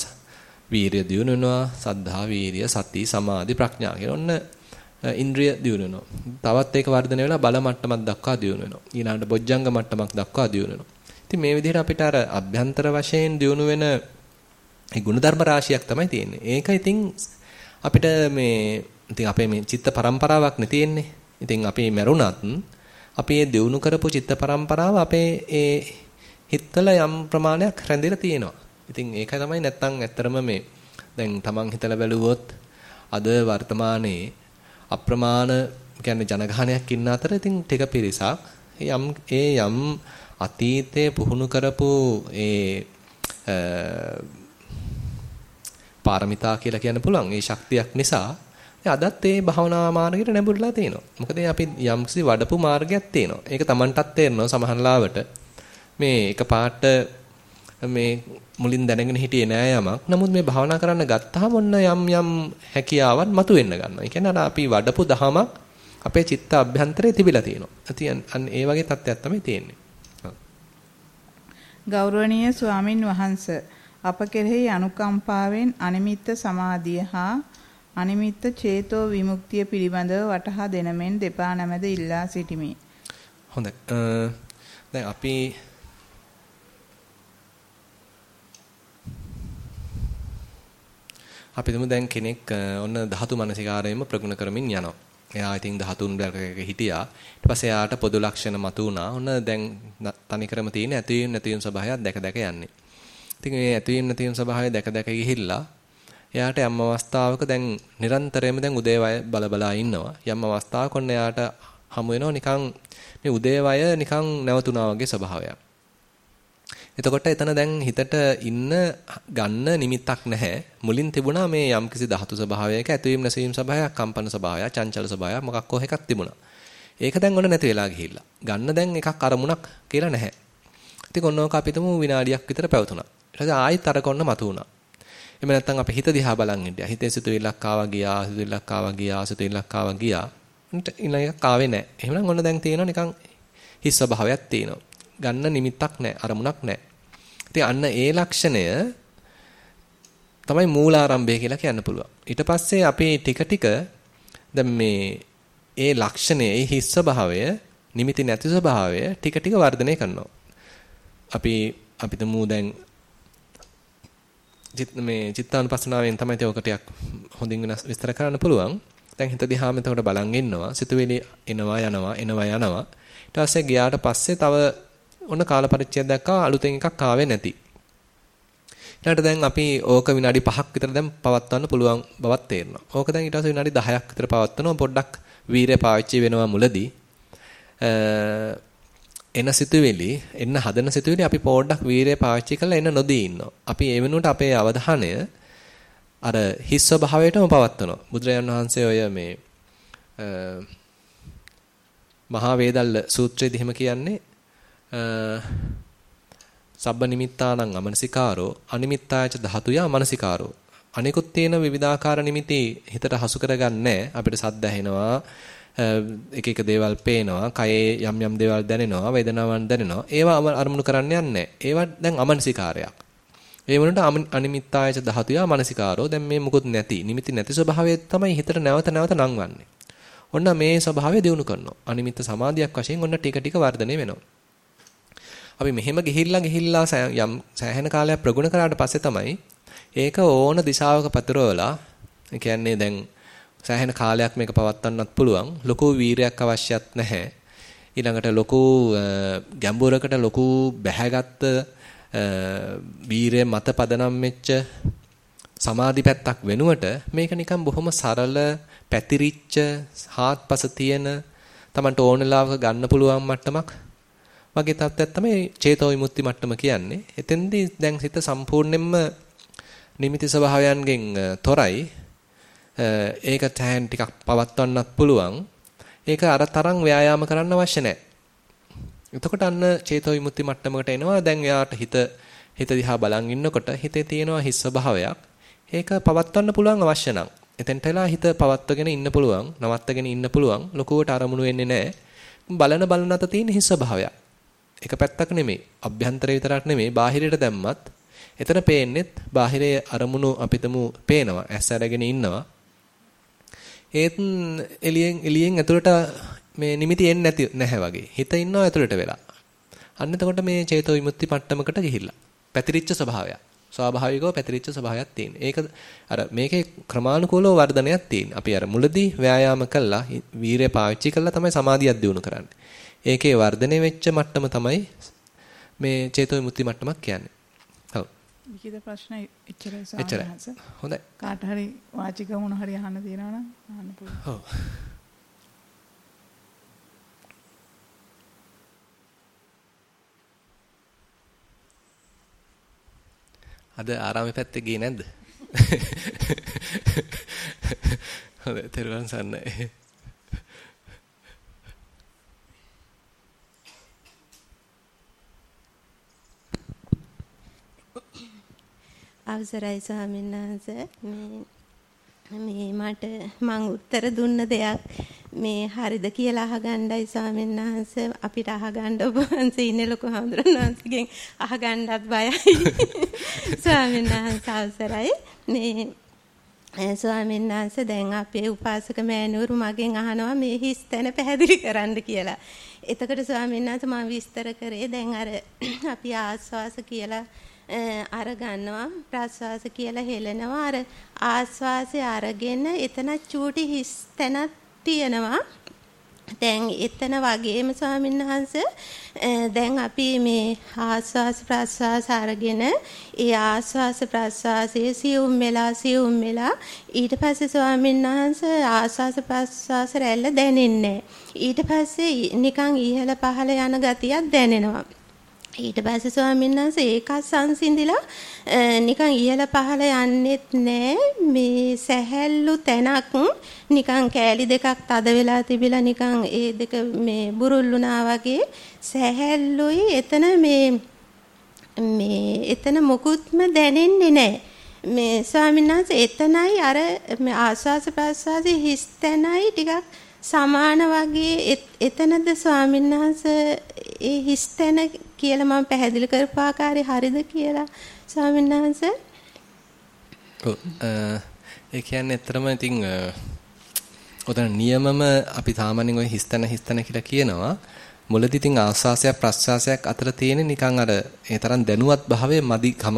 වීරිය දියුණු වෙනවා. සද්ධා, වීරිය, සති, සමාධි, ප්‍රඥා කියන ඔන්න ඉන්ද්‍රිය දියුණු වෙනවා. තවත් ඒක වර්ධනය වෙලා බල මට්ටමක් දක්වා දියුණු වෙනවා. ඊළඟට බොජ්ජංග මට්ටමක් දක්වා දියුණු වෙනවා. ඉතින් මේ විදිහට අපිට අර අභ්‍යන්තර වශයෙන් දියුණු වෙන ඒ ගුණධර්ම රාශියක් තමයි තියෙන්නේ. ඒක ඉතින් අපිට මේ ඉතින් අපේ මේ චිත්ත පරම්පරාවක් නේ තියෙන්නේ. ඉතින් අපි මැරුණත් අපි මේ දියුණු කරපු චිත්ත පරම්පරාව අපේ ඒ හිතවල යම් ප්‍රමාණයක් රැඳිලා තියෙනවා. ඉතින් ඒකයි තමයි නැත්තම් ඇත්තරම මේ දැන් Taman හිතලා බැලුවොත් අද වර්තමානයේ අප්‍රමාණ කියන්නේ ජනගහනයක් ඉන්න අතර ඉතින් ටික පිරිසක් යම් ඒ යම් අතීතයේ පුහුණු කරපු ඒ පාරමිතා කියලා කියන්න පුළුවන්. ඒ ශක්තියක් නිසා අදත් ඒ භවනා මාර්ගයට නැඹුරුලා තියෙනවා. මොකද අපි යම්කිසි වඩපු මාර්ගයක් තියෙනවා. ඒක Tamanටත් තේරෙනවා සමහරලාවට මේ එක පාට මේ මුලින් දැනගෙන හිටියේ නෑ යමක්. නමුත් මේ භවනා කරන්න ගත්තාම ඔන්න යම් යම් හැකියාවන් මතුවෙන්න ගන්නවා. ඒ කියන්නේ අපි වඩපු දහමක් අපේ චිත්ත අභ්‍යන්තරයේ තිබිලා තියෙනවා. ඉතින් අන්න ඒ වගේ තත්ත්වයක් තමයි තියෙන්නේ. ගෞරවනීය ස්වාමින් වහන්සේ අප කෙරෙහි අනුකම්පාවෙන් අනිමිත්ත සමාධිය හා අනිමිත්ත චේතෝ විමුක්තිය පිළිබඳව වටහා දෙනමෙන් දෙපා නැමෙද ඉල්ලා සිටිමි. හොඳයි. දැන් අපි අපි තුමු දැන් කෙනෙක් ඔන්න ධාතු මනසිකාරයෙන්ම ප්‍රගුණ කරමින් යනවා. එයා ඉතින් ධාතුන් බැලක හිටියා. ඊට පස්සේ එයාට පොදු ලක්ෂණ මතු වුණා. ඔන්න දැන් තනිකරම තියෙන ඇතුවීම් නැතිවීම් ස්වභාවයක් දැක දැක යන්නේ. ඉතින් මේ ඇතුවීම් නැතිවීම් ස්වභාවය දැක දැක ගිහිල්ලා එයාට යම් අවස්ථාවක දැන් නිරන්තරයෙන්ම දැන් උදේවය බල බලා ඉන්නවා. යම් අවස්ථාවක ඔන්න එයාට හමු වෙනවා නිකන් මේ උදේවය නිකන් නැවතුණා වගේ ස්වභාවයක්. එතකොට එතන දැන් හිතට ඉන්න ගන්න නිමිත්තක් නැහැ. මුලින් තිබුණා මේ යම්කිසි ධාතු ස්වභාවයක ඇතුවීම් නැසීම් ස්වභාවයක්, කම්පන ස්වභාවයක්, චංචල ස්වභාවයක් මොකක් හෝ එකක් තිබුණා. ඒක දැන් ඔන්න නැති වෙලා ගිහිල්ලා. ගන්න දැන් එකක් අරමුණක් කියලා නැහැ. ඉතින් ඔන්නෝක අපිටම විනාඩියක් විතර පැවතුණා. ඊට පස්සේ ආයෙත් අර කොන්න මතු වුණා. එහෙම නැත්නම් අපි හිත දිහා බලන් හිටියා. හිතේ සිතුවිල්ලක් ආවා ගියා, සිතුවිල්ලක් ආවා ගියා, සිතුවිල්ලක් ආවා ගියා. ඊළඟ එකක් ආවේ නැහැ. එහෙනම් ඔන්න දැන් තියෙනවා නිකන් හිස් ස්වභාවයක් තියෙනවා. ගන්න නිමිත්තක් නැහැ, අරමුණක් නැහැ. ඉතින් අන්න ඒ ලක්ෂණය තමයි මූලාරම්භය කියලා කියන්න පුළුවන්. ඊට පස්සේ අපි ටික ටික දැන් මේ ඒ ලක්ෂණය, ඒ හිස් ස්වභාවය, නිමිති නැති ස්වභාවය ටික ටික වර්ධනය කරනවා. අපි අපිට මූ දැන් මේ චිත්තානුපස්සනාවෙන් තමයි ඒක ටිකක් හොඳින් විස්තර කරන්න පුළුවන්. දැන් හිත දිහාම එතකොට බලන් ඉන්නවා. සිතුවිලි එනවා යනවා එනවා යනවා. ඊට පස්සේ ගියාට පස්සේ තව ඔන්න කාල පරිච්ඡේදයක් අලුතෙන් එකක් ආවේ නැති. ඊළඟට දැන් අපි ඕක විනාඩි 5ක් විතර දැන් පවත්වන්න පුළුවන් බවක් තේරෙනවා. ඕක දැන් ඊට පස්සේ විනාඩි 10ක් විතර පවත්වනවා. පොඩ්ඩක් වීරය පාවිච්චි වෙනවා මුලදී. එන සිතුවිලි එන්න හදන සිතුවිලි අපි පොඩ්ඩක් වීරය පාවිච්චි කරලා එන්න නොදී ඉන්නවා. අපි ඒ වෙනුවට අපේ අවධානය අර හිස් ස්වභාවයටම පවත්වනවා. බුදුරජාණන් වහන්සේ ඔය මේ මහා වේදල්ල සූත්‍රයේදී එහෙම කියන්නේ සබ්බ නිමිත්තානං අමනසිකාරෝ අනිමිත්තායච ධාතුයා මනසිකාරෝ අනිකුත් තියෙන විවිධාකාර නිමිති හිතට හසු කරගන්නේ අපිට සද්ද ඇහෙනවා එක එක දේවල් පේනවා, කයේ යම් යම් දේවල් දැනෙනවා, වේදනාවන් දැනෙනවා. ඒවා අරමුණු කරන්න යන්නේ ඒවා දැන් අමනසිකාරයක්. ඒ වුණට අනිමිත්තායච ධාතුයා මනසිකාරෝ. දැන් මේ මුකුත් නැති, නිමිති නැති ස්වභාවය තමයි හිතට නැවත නැවත නංවන්නේ. ඔන්න මේ ස්වභාවය දිනු කරනවා. අනිමිත්ත සමාධියක් වශයෙන් ඔන්න ටික ටික වර්ධනය වෙනවා. අපි මෙහෙම ගිහිල්ලා ගිහිල්ලා යම් සෑහෙන කාලයක් ප්‍රගුණ කරාට පස්සේ තමයි ඒක ඕන දිශාවක පතරවලා ඒ කියන්නේ දැන් සෑහෙන කාලයක් මේක පවත්වන්නත් පුළුවන්. ලොකු වීරයක් අවශ්‍යත් නැහැ. ඊළඟට ලොකු ගැඹුරකට ලොකු බැහැගත් වීරය මත පදනම් වෙච්ච සමාධි පැත්තක් වෙනුවට මේක නිකන් බොහොම සරල පැතිරිච්ච හාත්පස තියෙන Tamanට ඕන ලාවක ගන්න පුළුවන් මට්ටමක් වගේ තත්ත්වයක් තමයි චේතෝ විමුක්ති මට්ටම කියන්නේ. එතෙන්දී දැන් සිත සම්පූර්ණයෙන්ම නිමිති ස්වභාවයන්ගෙන් තොරයි ඒක තැන් ටිකක් පවත්වන්නත් පුළුවන්. ඒක අර තරම් ව්‍යායාම කරන්න අවශ්‍ය නැහැ. එතකොට අන්න චේතෝ විමුක්ති මට්ටමකට එනවා. දැන් එයාට හිත හිත දිහා බලන් ඉන්නකොට හිතේ තියෙනවා හිස් ස්වභාවයක්. ඒක පවත්වන්න පුළුවන් අවශ්‍ය නම්. එතෙන්ට වෙලා හිත පවත්වගෙන ඉන්න පුළුවන්, නවත්තගෙන ඉන්න පුළුවන්. ලොකුවට අරමුණු වෙන්නේ නැහැ. බලන බලන අත තියෙන හිස් ස්වභාවයක්. එක පැත්තක් නෙමෙයි. අභ්‍යන්තරය විතරක් නෙමෙයි, බාහිරයට දැම්මත් එතන පේන්නෙත් බාහිරයේ අරමුණු අපිටම පේනවා. ඇස් අරගෙන ඉන්නවා. ඒත් එළියෙන් එළියෙන් ඇතුළට මේ නිමිති එන්නේ නැති නැහැ වගේ. හිත ඉන්නවා ඇතුළට වෙලා. අන්න එතකොට මේ චේතෝ විමුක්ති මට්ටමකට ගිහිල්ලා. පැතිරිච්ච ස්වභාවයක්. ස්වාභාවිකව පැතිරිච්ච ස්වභාවයක් තියෙන. ඒක අර මේකේ ක්‍රමානුකූලව වර්ධනයක් තියෙන. අපි අර මුලදී ව්‍යායාම කළා, වීරය පාවිච්චි කළා තමයි සමාධියක් දිනු කරන්නේ. ඒකේ වර්ධනය වෙච්ච මට්ටම තමයි මේ චේතෝ විමුක්ති මට්ටමක් කියන්නේ. ලිඛිත ප්‍රශ්න එච්චරයි සාහස. හොඳයි. කාට හරි වාචික මොන හරි අහන්න තියෙනවා නම් අහන්න පුළුවන්. ඔව්. අද ආරාමේ පැත්තේ ගියේ නැද්ද? හොඳයි තෙරුවන් සරණයි. අවසරයි ස්වාමීන් වහන්සේ. මේ මේ මට මං උත්තර දුන්න දෙයක් මේ හරිද කියලා අහගන්නයි ස්වාමීන් වහන්සේ. අපිට අහගන්න ඔබ වහන්සේ ඉන්නේ ලොකු හඳුරන වහන්සේගෙන් අහගන්නත් බයයි. ස්වාමීන් වහන්සේ අවසරයි. මේ ස්වාමීන් වහන්සේ දැන් අපේ උපාසක මෑණිවරු මගෙන් අහනවා මේ හිස් තැන පැහැදිලි කරන්න කියලා. එතකොට ස්වාමීන් වහන්සේ මම විස්තර කරේ දැන් අර අපි ආස්වාස කියලා අර ගන්නවා ප්‍රස්වාස කියලා හෙලනවා අර ආස්වාසය අරගෙන එතන චූටි හිස් තැනක් තියෙනවා. දැන් එතන වගේම ස්වාමීන් වහන්සේ දැන් අපි මේ ආස්වාස ප්‍රස්වාස අරගෙන ඒ ආස්වාස ප්‍රස්වාසයේ සියුම් වෙලා සියුම් වෙලා ඊට පස්සේ ස්වාමීන් වහන්සේ ආස්වාස ප්‍රස්වාස රැල්ල දැනෙන්නේ ඊට පස්සේ නිකන් ඉහළ පහළ යන ගතියක් දැනෙනවා. ඊට පස්සේ ස්වාමීන් වහන්සේ ඒකත් සංසිඳිලා නිකන් ඉහළ පහළ යන්නෙත් නෑ. මේ සැහැල්ලු තැනක් නිකන් කෑලි දෙකක් තද වෙලා තිබිලා නිකන් ඒ දෙක මේ බුරුල්ුණා වගේ සැහැල්ලුයි. එතන මේ මේ එතන මොකුත්ම දැනෙන්නේ නෑ. මේ ස්වාමීන් වහන්සේ එතනයි අර ආස්වාස ප්‍රස්වාසයේ හිස් තැනයි ටිකක් සමාන වගේ. එතනද ස්වාමීන් වහන්සේ ඒ හිස්තැන කියලා මම පැහැදිලි කරපු ආකාරය හරිද කියලා ස්වාමීන් වහන්සේ? ඔව් ඒ කියන්නේ ඇත්තටම ඉතින් ඔතන නියමම අපි සාමාන්‍යයෙන් ওই හිස්තැන හිස්තැන කියලා කියනවා. මුලදී ඉතින් ආස්වාසයක් ප්‍රස්වාසයක් අතර තියෙන නිකන් අර ඒ තරම් දැනුවත් භාවයේ මදිකම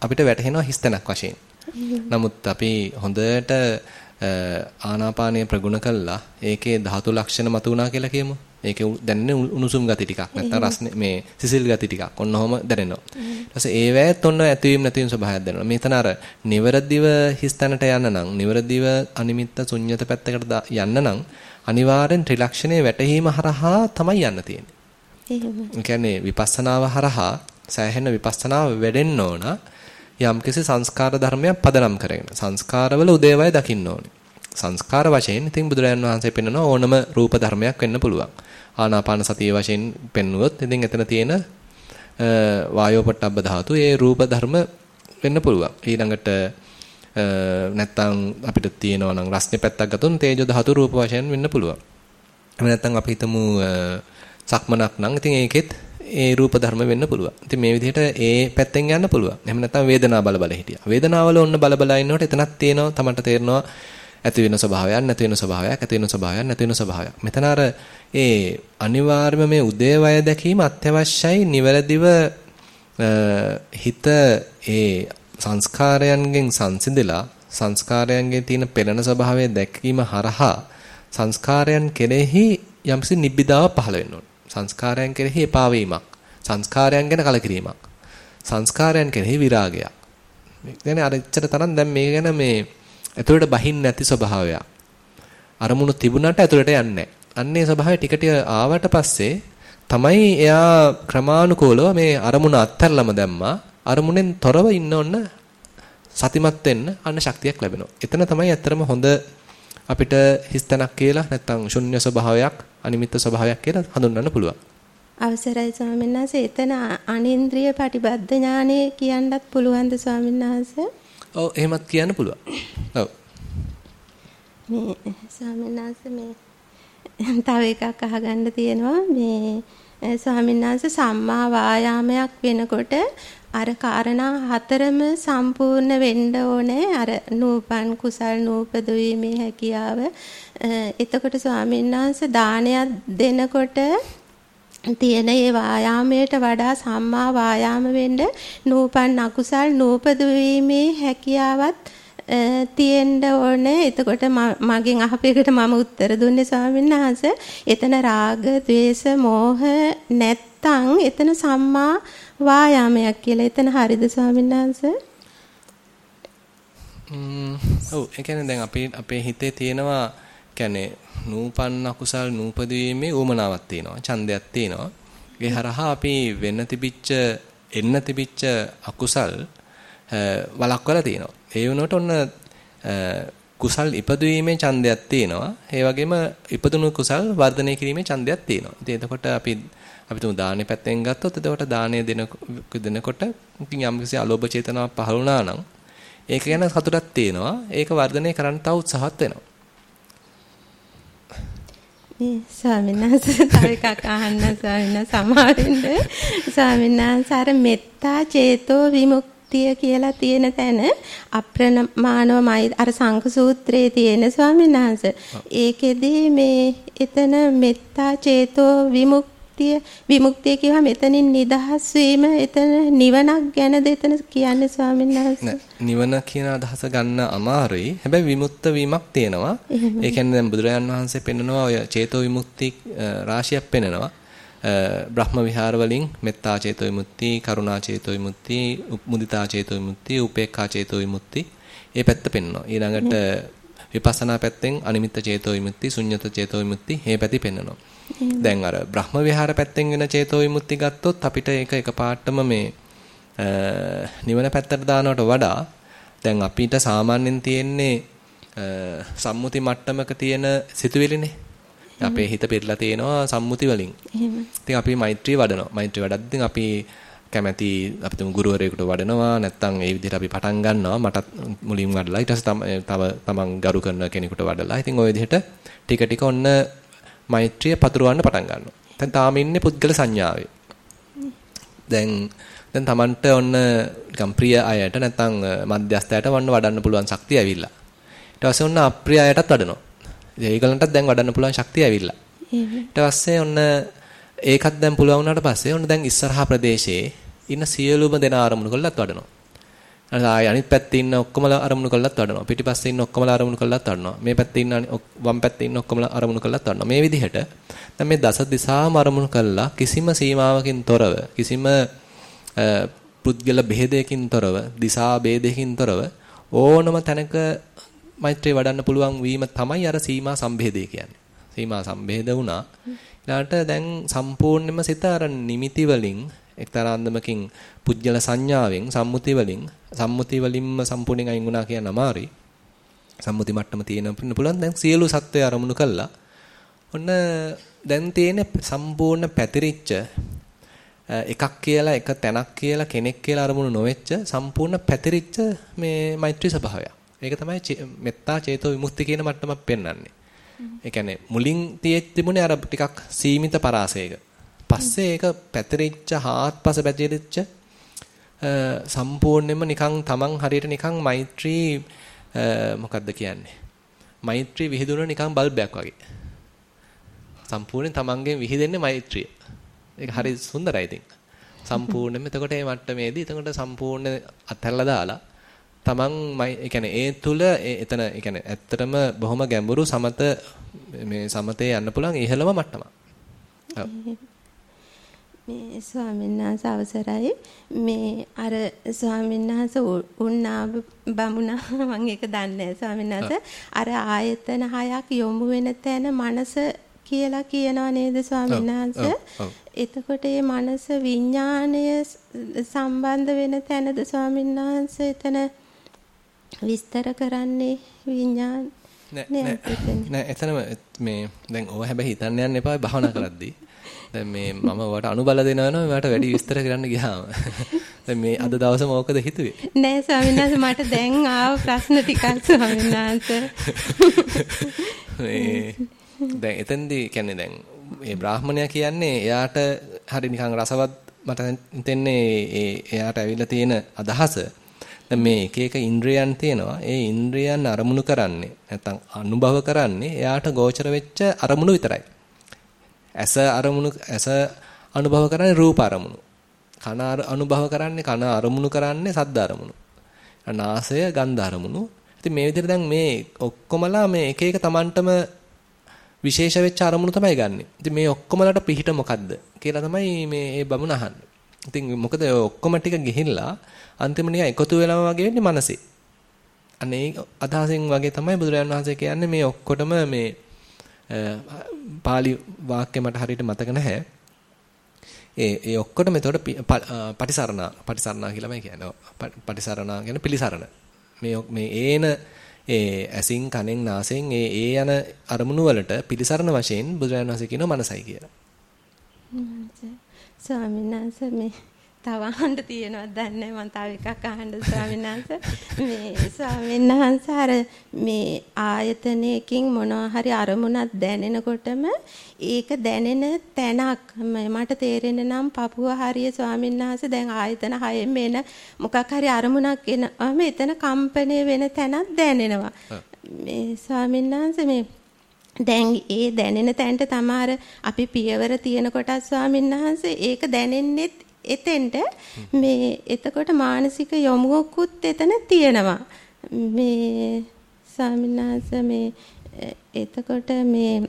අපිට වැටහෙනවා හිස්තැනක් වශයෙන්. නමුත් අපි හොඳට ආනාපානය ප්‍රගුණ කළා ඒකේ ධාතු ලක්ෂණ මතුණා කියලා කියමු. ඒකේ දැනෙන උණුසුම් ගති ටිකක් නැත්නම් රස්නේ මේ සිසිල් ගති ටිකක් ඔන්න ඔහම දැනෙනවා. ඊට පස්සේ ඒවැත් ඔන්න ඇතිවීම නැතිවීම ස්වභාවයක් දැනෙනවා. මෙතන අර නිවරදිව හිස්තැනට යන්න නම් නිවරදිව අනිමිත්ත ශුන්්‍යත පැත්තකට යන්න නම් අනිවාර්යෙන් ත්‍රිලක්ෂණයේ වැටහීම හරහා තමයි යන්න තියෙන්නේ. එහෙම. කියන්නේ විපස්සනාව හරහා සෑහෙන විපස්සනාව වැඩෙන්න ඕන. යම්කිසි සංස්කාර ධර්මයක් පදනම් කරගෙන සංස්කාරවල උදේවය දකින්න ඕනේ. සංස්කාර වශයෙන් ඉතින් බුදුරජාන් වහන්සේ පෙන්වන ඕනම රූප ධර්මයක් වෙන්න පුළුවන්. ආනාපාන සතිය වශයෙන් පෙන්වුවොත් ඉතින් එතන තියෙන වායෝ පොට්ටබ්බ ධාතු ඒ රූප ධර්ම වෙන්න පුළුවන්. ඊළඟට නැත්තම් අපිට තියෙනවා නම් රස්නේ පැත්තක් ගත්තොත් තේජෝ ධාතු රූප වශයෙන් වෙන්න පුළුවන්. එහෙම නැත්තම් අපි හිතමු සක්මනක් නම් ඉතින් ඒකෙත් ඒ රූප ධර්ම වෙන්න පුළුවන්. ඉතින් මේ විදිහට ඒ පැත්තෙන් යන්න පුළුවන්. එහෙම නැත්නම් වේදනාව බල බල හිටියා. වේදනාවල ඔන්න බල බල ඉන්නකොට එතනක් තියෙනවා තමන්ට තේරෙනවා ඇති වෙන ස්වභාවයක් නැති වෙන ස්වභාවයක් ඇති වෙන ස්වභාවයක් නැති වෙන ස්වභාවයක්. මෙතන අර ඒ අනිවාර්යම මේ උදේවය දැකීම අත්‍යවශ්‍යයි නිවැරදිව හිත ඒ සංස්කාරයන්ගෙන් සංසිඳලා සංස්කාරයන්ගේ තියෙන පෙළෙන ස්වභාවය දැකීම හරහා සංස්කාරයන් කෙරෙහි යම්සි නිබ්බිදාව පහළ වෙන්න ඕන. සංස්කාරයන් කෙරෙහි එපා වීමක්. සංස්කාරයන් ගැන කලකිරීමක්. සංස්කාරයන් කෙරෙහි විරාගයක්. يعني අර ඉච්චර තරම් දැන් මේ ගැන මේ ඇතුළට බහින්න නැති ස්වභාවයක්. අරමුණු තිබුණාට ඇතුළට යන්නේ අන්නේ ස්වභාවය ටික ටික ආවට පස්සේ තමයි එයා ක්‍රමානුකූලව මේ අරමුණ අත්හැරලම දැම්මා. අරමුණෙන් තොරව ඉන්න ඕන සතිමත් වෙන්න අන්න ශක්තියක් ලැබෙනවා. එතන තමයි ඇත්තරම හොඳ අපිට හිස්තනක් කියලා නැත්නම් ශුන්‍ය ස්වභාවයක් අනිමිත්ත ස්වභාවයක් කියලා හඳුන්වන්න පුළුවන්. අවසරයි ස්වාමීන් වහන්සේ එතන අනින්ද්‍රිය පටිබද්ධ ඥානය කියන්නත් පුළුවන්ද ස්වාමීන් වහන්සේ? ඔව් එහෙමත් කියන්න පුළුවන්. ඔව්. මේ ස්වාමීන් වහන්සේ මේ තව එකක් අහගන්න තියෙනවා මේ ස්වාමීන් වහන්සේ සම්මා වායාමයක් වෙනකොට අර කාරණා හතරම සම්පූර්ණ වෙන්න ඕනේ අර නූපන් කුසල් නූපදවීමේ හැකියාව එතකොට ස්වාමීන් වහන්සේ දානයක් දෙනකොට තියෙන ඒ වායාමයට වඩා සම්මා වායාම වෙන්න නූපන් අකුසල් නූපදවීමේ හැකියාවත් තියෙන්න ඕනේ. එතකොට මගෙන් අහපේකට මම උත්තර දුන්නේ ස්වාමීන් වහන්සේ. එතන රාග, ద్వේෂ, මෝහ නැත්තම් එතන සම්මා වායාමයක් කියලා. එතන හරිද ස්වාමීන් වහන්සේ? ම්ම් ඔව් ඒ කියන්නේ දැන් අපේ අපේ හිතේ තියෙනවා කියන්නේ නූපන්න අකුසල් නූපදීමේ උමනාවක් තියෙනවා. ඡන්දයක් තියෙනවා. ඒ හරහා අපි වෙන්න තිබිච්ච එන්න තිබිච්ච අකුසල් වලක්වලා තියෙනවා. ඒ වුණොත් ඔන්න කුසල් ඉපදවීමේ ඡන්දයක් තියෙනවා. ඒ වගේම ඉපදුණු කුසල් වර්ධනය කිරීමේ ඡන්දයක් තියෙනවා. ඉතින් එතකොට අපි අපි තුමු දානේ පැත්තෙන් ගත්තොත් එතකොට දෙන දෙනකොට ඉතින් යම්කිසි අලෝභ චේතනාවක් පහළ වුණා නම් ඒක ගැන සතුටක් තියෙනවා. ඒක වර්ධනය කරන්න තව උත්සාහත් වෙනවා. මේ ස්වාමීන් වහන්සේ තව එකක් අහන්න ස්වාමීන් සමාවෙන්න ස්වාමීන් වහන්සේ අර මෙත්තා චේතෝ විමුක්ති විමුක්තිය කියලා තියෙන තැන අප්‍රමාණවමයි අර සංඝ සූත්‍රයේ තියෙන ස්වාමීන් වහන්සේ. ඒකෙදී මේ එතන මෙත්තා චේතෝ විමුක්තිය විමුක්තිය කියවම එතනින් නිදහස් වීම එතන නිවනක් ගැනද එතන කියන්නේ ස්වාමීන් වහන්සේ. නිවන කියන අදහස ගන්න අමාරුයි. හැබැයි විමුක්ත වීමක් තියෙනවා. ඒ කියන්නේ දැන් බුදුරජාන් වහන්සේ පෙන්නනවා ඔය චේතෝ විමුක්ති රාශියක් පෙන්නනවා. බ්‍රහ්ම විහාර වලින් මෙත්තා චේතෝ විමුක්ති, කරුණා චේතෝ විමුක්ති, මුදිතා චේතෝ විමුක්ති, උපේක්ඛා චේතෝ විමුක්ති. මේ පැත්ත පෙන්වනවා. ඊළඟට විපස්සනා පැත්තෙන් අනිමිත්ත චේතෝ විමුක්ති, ශුන්්‍යත චේතෝ විමුක්ති මේ පැති පෙන්වනවා. දැන් අර බ්‍රහ්ම විහාර පැත්තෙන් වෙන චේතෝ විමුක්ති ගත්තොත් අපිට ඒක එකපාරටම මේ නිවන පැත්තට දානවට වඩා දැන් අපිට සාමාන්‍යයෙන් තියෙන්නේ සම්මුති මට්ටමක තියෙන සිතුවිලිනේ. අපේ හිත පෙරලා තියෙනවා සම්මුති වලින්. එහෙම. ඉතින් අපි මෛත්‍රී වඩනවා. මෛත්‍රී වඩද්දී අපි කැමැති අපි තුමු ගුරුවරයෙකුට වඩනවා. නැත්නම් ඒ විදිහට අපි පටන් ගන්නවා. මටත් මුලින් වඩලා. ඊට පස්සේ තව තමන් ගරු කරන කෙනෙකුට වඩලා. ඉතින් ওই විදිහට ටික ටික ඔන්න මෛත්‍රිය පතුරවන්න පටන් ගන්නවා. දැන් තාම ඉන්නේ පුද්ගල සංඥාවේ. දැන් දැන් තමන්ට ඔන්න නිකම් ප්‍රිය අයට නැත්නම් මධ්‍යස්ථයට වන්න වඩන්න පුළුවන් ශක්තිය ඇවිල්ලා. ඊට පස්සේ ඔන්න අප්‍රිය අයටත් වඩනවා. ඒගොල්ලන්ටත් දැන් වඩන්න පුළුවන් ශක්තිය ඇවිල්ලා. ඊට පස්සේ ඔන්න ඒකත් දැන් පුළුවන් වුණාට පස්සේ ඔන්න දැන් ඉස්සරහා ප්‍රදේශයේ ඉන්න සියලුම දෙනා ආරමුණු කරලත් වඩනවා. ආයි අනිත් පැත්තේ ඉන්න ඔක්කොම ආරමුණු කරලත් වඩනවා. පිටිපස්සේ ඉන්න ඔක්කොම ආරමුණු කරලත් වඩනවා. මේ පැත්තේ ඉන්න වම් පැත්තේ ඉන්න ඔක්කොම ආරමුණු කරලත් වඩනවා. මේ විදිහට දැන් මේ දස දිසාම ආරමුණු කළා කිසිම සීමාවකින් තොරව කිසිම පුද්ගල බෙහෙදයකින් තොරව දිසා ભેදයකින් තොරව ඕනම තැනක මෛත්‍රිය වඩන්න පුළුවන් වීම තමයි අර සීමා සම්භේදය කියන්නේ. සීමා සම්භේද වුණා. ඊළාට දැන් සම්පූර්ණයෙන්ම සිත අර නිමිති වලින් එක්තරා අන්දමකින් පුජ්‍යල සංඥාවෙන් සම්මුති වලින් සම්මුති වලින්ම සම්පූර්ණයෙන් අයින් වුණා කියන අමාරුයි. සම්මුති මට්ටම තියෙන පුළුවන් දැන් සියලු සත්වය අරමුණු කළා. ඔන්න දැන් තියෙන සම්පූර්ණ පැතිරිච්ච එකක් කියලා එක තැනක් කියලා කෙනෙක් කියලා අරමුණු නොවෙච්ච සම්පූර්ණ පැතිරිච්ච මේ මෛත්‍රී ස්වභාවය. ඒක තමයි මෙත්තා චේතෝ විමුක්ති කියන මට්ටමක් පෙන්වන්නේ. ඒ කියන්නේ මුලින් තියෙත් තිබුණේ අර ටිකක් සීමිත පරාසයක. පස්සේ ඒක පැතිරිච්ච හාත්පස පැතිරිච්ච සම්පූර්ණයෙන්ම නිකන් තමන් හරියට නිකන් මෛත්‍රී මොකද්ද කියන්නේ? මෛත්‍රී විහිදුන නිකන් බල්බයක් වගේ. සම්පූර්ණයෙන් තමන්ගෙන් විහිදෙන්නේ මෛත්‍රිය. ඒක හරි සුන්දරයි ඉතින්. සම්පූර්ණයෙන්ම එතකොට මේ මට්ටමේදී එතකොට සම්පූර්ණ අත්හැරලා දාලා තමන් ඒ කියන්නේ ඒ තුල එතන ඒ කියන්නේ ඇත්තටම බොහොම ගැඹුරු සමත මේ සමතේ යන්න පුළුවන් ඉහළම මට්ටම. මේ ස්වාමීන් වහන්සේ අවසරයි. මේ අර ස්වාමීන් වහන්සේ උන්නා බමුණා මම ඒක දන්නේ ස්වාමීන් වහන්සේ. අර ආයතන හයක් යොමු වෙන තැන මනස කියලා කියනවා නේද ස්වාමීන් වහන්සේ? එතකොට මේ මනස විඥාණය සම්බන්ධ වෙන තැනද ස්වාමීන් වහන්සේ එතන විස්තර කරන්නේ? විඥාන නෑ එතනම මේ දැන් ඕව හැබැයි හිතන්න යන්න එපා. භාවනා කරද්දී. දැන් මේ මම ඔයාලට අනුබල දෙනවා ඔයාලට වැඩි විස්තර කරන්න ගියාම. දැන් මේ අද දවසම ඕකද හිතුවේ? නෑ ස්වාමීන් වහන්සේ මට දැන් ආව ප්‍රශ්න ටිකක් ස්වාමීන් වහන්සේ. මේ දැන් එතෙන්දී කියන්නේ දැන් මේ බ්‍රාහ්මණයා කියන්නේ එයාට හරි නිකන් රසවත් මට හිතෙන්නේ ඒ එයාට ඇවිල්ලා තියෙන අදහස දැන් මේ එක එක ඉන්ද්‍රයන් තියෙනවා. ඒ ඉන්ද්‍රයන් අරමුණු කරන්නේ නැත්නම් අනුභව කරන්නේ එයාට ගෝචර වෙච්ච අරමුණු විතරයි. ඇස අරමුණු ඇස අනුභව කරන්නේ රූප අරමුණු. කන අනුභව කරන්නේ කන අරමුණු කරන්නේ සද්ද අරමුණු. නාසය ගන්ධ අරමුණු. ඉතින් මේ විදිහට දැන් මේ ඔක්කොමලා මේ එක එක Tamanටම විශේෂ වෙච්ච අරමුණු තමයි ගන්නෙ. ඉතින් මේ ඔක්කොමලට පිහිට මොකද්ද කියලා තමයි මේ මේ බමුණ අහන්නේ. ඉතින් මොකද ඔක්කොම ටික ගිහිල්ලා අන්තිම නිකන් එකතු වෙනවා වගේ වෙන්නේ මනසේ. අනේ අදහසෙන් වගේ තමයි බුදුරජාණන් වහන්සේ කියන්නේ මේ ඔක්කොටම මේ පාලි වාක්‍ය මට හරියට මතක නැහැ. ඒ ඒ ඔක්කොටම එතකොට පටිසරණ පටිසරණ කියලාමයි කියන්නේ. පටිසරණ කියන්නේ පිළිසරණ. මේ මේ ඒන ඒ ඇසින් කනෙන් නාසයෙන් ඒ ඒ යන අරමුණු වලට පිළිසරණ වශයෙන් බුදුරජාණන් වහන්සේ කියනවා මනසයි කියලා. ස්වාමීන් වහන්සේ මේ තව අහන්න තියෙනවද? දන්නේ මම තව එකක් අහන්න ස්වාමීන් වහන්සේ. මේ ස්වාමීන් වහන්සේ අර මේ ආයතනයකින් මොනවා හරි අරමුණක් දැනෙනකොටම ඒක දැනෙන තැනක් මට තේරෙන්නේ නම් පපුව හරිය ස්වාමීන් වහන්සේ දැන් ආයතන හයෙන් එන මොකක් හරි අරමුණක් එනම එතන කම්පණය වෙන තැනක් දැනෙනවා. මේ ස්වාමීන් වහන්සේ මේ දැන් ඒ දැනෙන තැනට තමාර අපි පියවර තියෙන කොට ස්වාමීන් වහන්සේ ඒක දැනෙන්නෙත් එතෙන්ට මේ එතකොට මානසික යොමුවකුත් එතන තියෙනවා. මේ ස්වාමිනාස මේ එතකොට මේ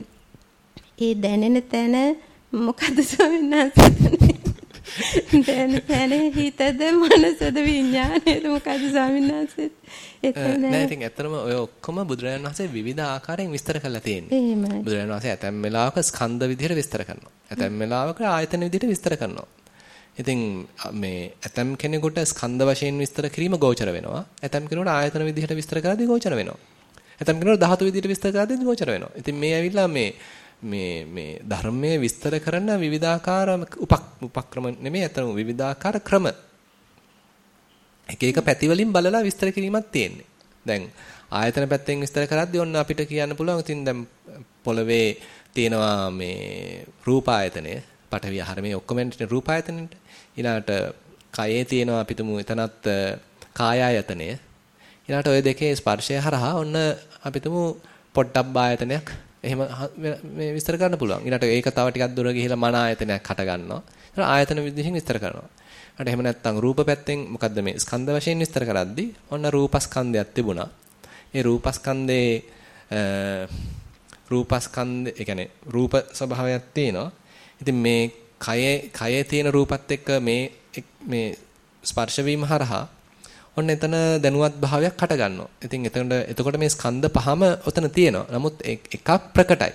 ඒ දැනෙන තැන මොකද ස්වාමිනාස දැන් තැන හිතද මනසද විඥානයද මොකද ස්වාමිනාස එතන නෑ ඉතින් ඇත්තටම ඔය ඔක්කොම බුදුරජාණන් වහන්සේ විවිධ ආකාරයෙන් විස්තර කරලා තියෙන්නේ. එහෙමයි. බුදුරජාණන් වහන්සේ ඇතැම් වෙලාවක ස්කන්ධ විදිහට විස්තර කරනවා. ඇතැම් වෙලාවක ආයතන විදිහට විස්තර කරනවා. ඉතින් මේ ඇතම් කෙනෙකුට ස්කන්ධ වශයෙන් විස්තර කිරීම ගෝචර වෙනවා. ඇතම් කෙනෙකුට ආයතන විදිහට විස්තර කරද්දී ගෝචර වෙනවා. ඇතම් කෙනෙකුට ධාතු විදිහට විස්තර කරද්දී ගෝචර වෙනවා. ඉතින් මේ ඇවිල්ලා මේ මේ මේ ධර්මයේ විස්තර කරන විවිධාකාර උපක්‍රම නෙමෙයි අතන විවිධාකාර ක්‍රම. එක එක පැති වලින් බලලා විස්තර කිරීමක් තියෙන්නේ. දැන් ආයතන පැත්තෙන් විස්තර කරද්දී ඔන්න අපිට කියන්න පුළුවන් ඉතින් දැන් පොළවේ තියෙනවා මේ රූප ආයතනය පඨවි ආහාර මේ ඔක්කොම රූප ආයතනෙට ඊළාට කයේ තියෙනවා අපිටම එතනත් කාය ආයතනය ඊළාට ওই දෙකේ ස්පර්ශය හරහා ඔන්න අපිටම පොට්ටබ්බ ආයතනයක් එහෙම මේ විස්තර කරන්න පුළුවන්. ඊළාට ඒක තව ටිකක් දුර ගිහිලා මන ආයතනයක් හට ගන්නවා. ඊට ආයතන විදිහින් විස්තර කරනවා. ඊට එහෙම නැත්නම් රූප පැත්තෙන් මොකද්ද මේ ස්කන්ධ වශයෙන් විස්තර කරද්දී ඔන්න රූපස්කන්ධයක් තිබුණා. ඒ රූපස්කන්ධේ රූපස්කන්ධ ඒ කියන්නේ රූප ස්වභාවයක් තියෙනවා. ඉතින් මේ කයේ කයේ තියෙන රූපත් එක්ක මේ මේ ස්පර්ශ වීම හරහා ඔන්න එතන දැනුවත් භාවයක් හට ගන්නවා. ඉතින් එතකොට එතකොට මේ ස්කන්ධ පහම ඔතන තියෙනවා. නමුත් එකක් ප්‍රකටයි.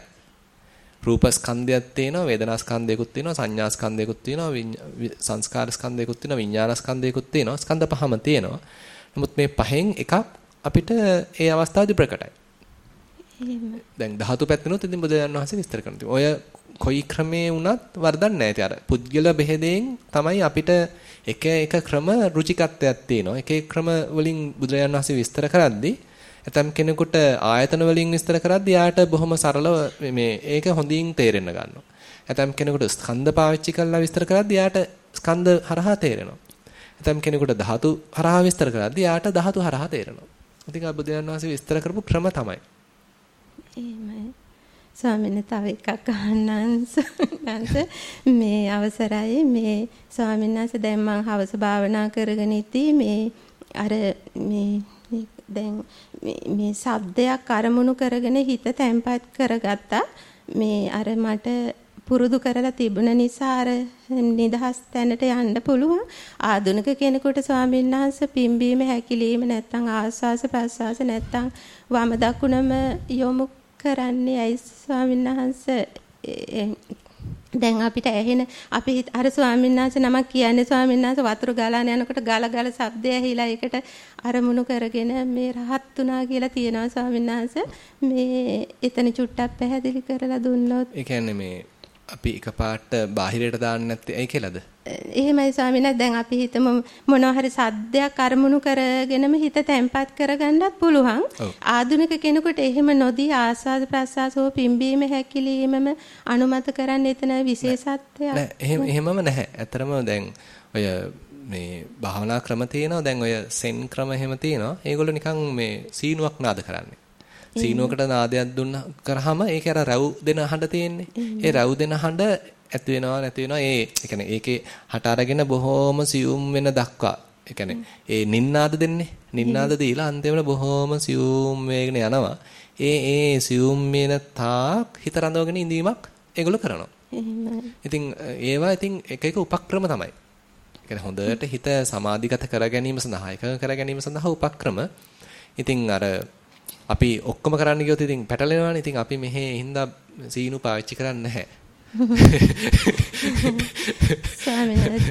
රූප ස්කන්ධයක් තියෙනවා, වේදනා ස්කන්ධයකුත් තියෙනවා, සංඥා ස්කන්ධයකුත් තියෙනවා, සංස්කාර ස්කන්ධයකුත් තියෙනවා, විඥාන ස්කන්ධයකුත් තියෙනවා. ස්කන්ධ පහම තියෙනවා. නමුත් මේ පහෙන් එකක් අපිට ඒ අවස්ථාවේදී ප්‍රකටයි. දැන් ධාතු පැත්තනොත් ඉතින් බුදුරජාණන් වහන්සේ විස්තර කරනවා. ඔය කොයි ක්‍රමේ වුණත් වරදක් නැහැ. අර පුද්ගල බෙහෙදෙන් තමයි අපිට එක එක ක්‍රම රුචිකත්වයක් තියෙනවා. එක එක ක්‍රම වලින් බුදුරජාණන් වහන්සේ විස්තර කරද්දී ඇතම් කෙනෙකුට ආයතන වලින් විස්තර කරද්දී යාට බොහොම සරලව මේ ඒක හොඳින් තේරෙන්න ගන්නවා. ඇතම් කෙනෙකුට ස්කන්ධ පාවිච්චි කරලා විස්තර කරද්දී යාට ස්කන්ධ හරහා තේරෙනවා. ඇතම් කෙනෙකුට ධාතු හරහා විස්තර කරද්දී යාට ධාතු හරහා තේරෙනවා. ඉතින් බුදුරජාණන් වහන්සේ විස්තර කරපු ක්‍රම තමයි. එහෙමයි. ස්වාමීන් තව එකක් අහන්නන්ස මේ අවසරයි. මේ ස්වාමීන් වහන්සේ දැන් මම හවස භාවනා කරගෙන ඉති. මේ අර මේ දැන් මේ සද්දයක් අරමුණු කරගෙන හිත තැම්පත් කරගත්තා. මේ අර මට පුරුදු කරලා තිබුණ නිසා අර නිදහස් තැනට යන්න පුළුවන්. ආධුනික කෙනෙකුට ස්වාමීන් වහන්සේ පිම්බීම හැකිලිම නැත්තම් ආස්වාස ප්‍රස්වාස නැත්තම් වම දකුණම යොමු කරන්නේ ඇයි ස්වාමීන් වහන්සේ? දැන් අපිට ඇහෙන අපි අර ස්වාමීන් වහන්සේ නමක් කියන්නේ ස්වාමීන් වහන්සේ වතුර ගලාන යනකොට ගල ගල ශබ්දය ඇහිලා ඒකට අරමුණු කරගෙන මේ රහත් වුණා කියලා තියෙනවා ස්වාමීන් වහන්සේ. මේ එතන චුට්ටක් පැහැදිලි කරලා දුන්නොත්. ඒ කියන්නේ මේ අපි එකපාරට බාහිරයට දාන්න නැත්තේ ඇයි කියලාද? එහෙමයි ස්වාමීනි දැන් අපි හිතමු මොනවා හරි සද්දයක් අරමුණු කරගෙනම හිත තැම්පත් කරගන්නත් පුළුවන්. ආධුනික කෙනෙකුට එහෙම නොදී ආස්වාද ප්‍රසආසෝ පිම්බීම හැකිලීමම අනුමත කරන්න එතන විශේෂත්වයක්. නෑ එහෙම එහෙමම නැහැ. ඇත්තරම දැන් ඔය මේ භාවනා ක්‍රම තියෙනවා. දැන් ඔය සෙන් ක්‍රම එහෙම තියෙනවා. ඒගොල්ලෝ නිකන් මේ සීනුවක් නාද කරන්නේ. සීනුවකට නාදයක් දුන්න කරාම ඒක අර රව් දෙන හඬ තියෙන්නේ. ඒ රව් දෙන හඬ ඇති වෙනවා නැති වෙනවා. ඒ කියන්නේ ඒකේ හට අරගෙන බොහොම සියුම් වෙන දක්වා. ඒ කියන්නේ ඒ නින්නාද දෙන්නේ. නින්නාද දීලා අන්තිමට බොහොම සියුම් වෙගෙන යනවා. ඒ ඒ සියුම් වෙන තාක් හිත රඳවගෙන ඉඳීමක් ඒගොල්ලෝ කරනවා. ඉතින් ඒවා ඉතින් එක එක උපක්‍රම තමයි. ඒ කියන්නේ හොඳට හිත සමාධිගත කර ගැනීම සඳහා එකඟ කර ගැනීම සඳහා උපක්‍රම. ඉතින් අර අපි ඔක්කොම කරන්න ගියොත් ඉතින් පැටලෙනවානේ. ඉතින් අපි මෙහි හින්දා සීනු පාවිච්චි කරන්නේ නැහැ. ස්වාමීන්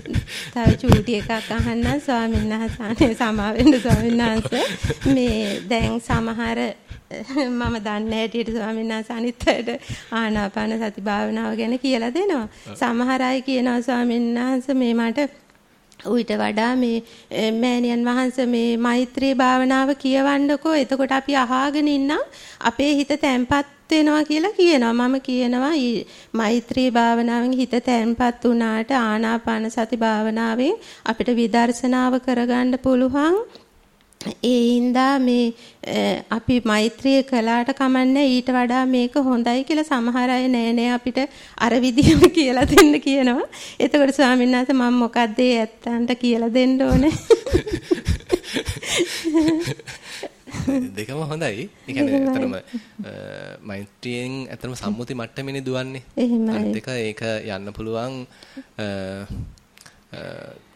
තව චූටි එකක් අහන්න ස්වාමීන් වහන්සේ සමාවෙන්න ස්වාමීන් වහන්සේ මේ දැන් සමහර මම දන්නේ හැටියට ස්වාමීන් වහන්සේ අනිත් අයට ආනාපාන සති භාවනාව ගැන කියලා දෙනවා. සමහර අය කියනවා ස්වාමීන් වහන්සේ මේ මට ඌට වඩා මේ මෑණියන් වහන්සේ මේ මෛත්‍රී භාවනාව කියවන්නකෝ. එතකොට අපි අහාගෙන ඉන්නම් අපේ හිත තැම්පත් වෙනවා කියලා කියනවා. මම කියනවා මෛත්‍රී භාවනාවෙන් හිත තැම්පත් වුණාට ආනාපාන සති භාවනාවෙන් අපිට විදර්ශනාව කරගන්න පුළුවන්. ඒ හින්දා මේ අපි මෛත්‍රිය කළාට කමන්නේ ඊට වඩා මේක හොඳයි කියලා සමහර අය නෑ නෑ අපිට අර විදිහම කියලා දෙන්න කියනවා. එතකොට ස්වාමීන් වහන්සේ මම මොකද්ද ඇත්තන්ට කියලා දෙන්න ඕනේ? දෙකම හොඳයි. ඒ කියන්නේ ඇත්තටම මෛත්‍රියෙන් ඇත්තටම සම්මුති මට්ටමේනේ දුවන්නේ. අනිත් එක ඒක යන්න පුළුවන්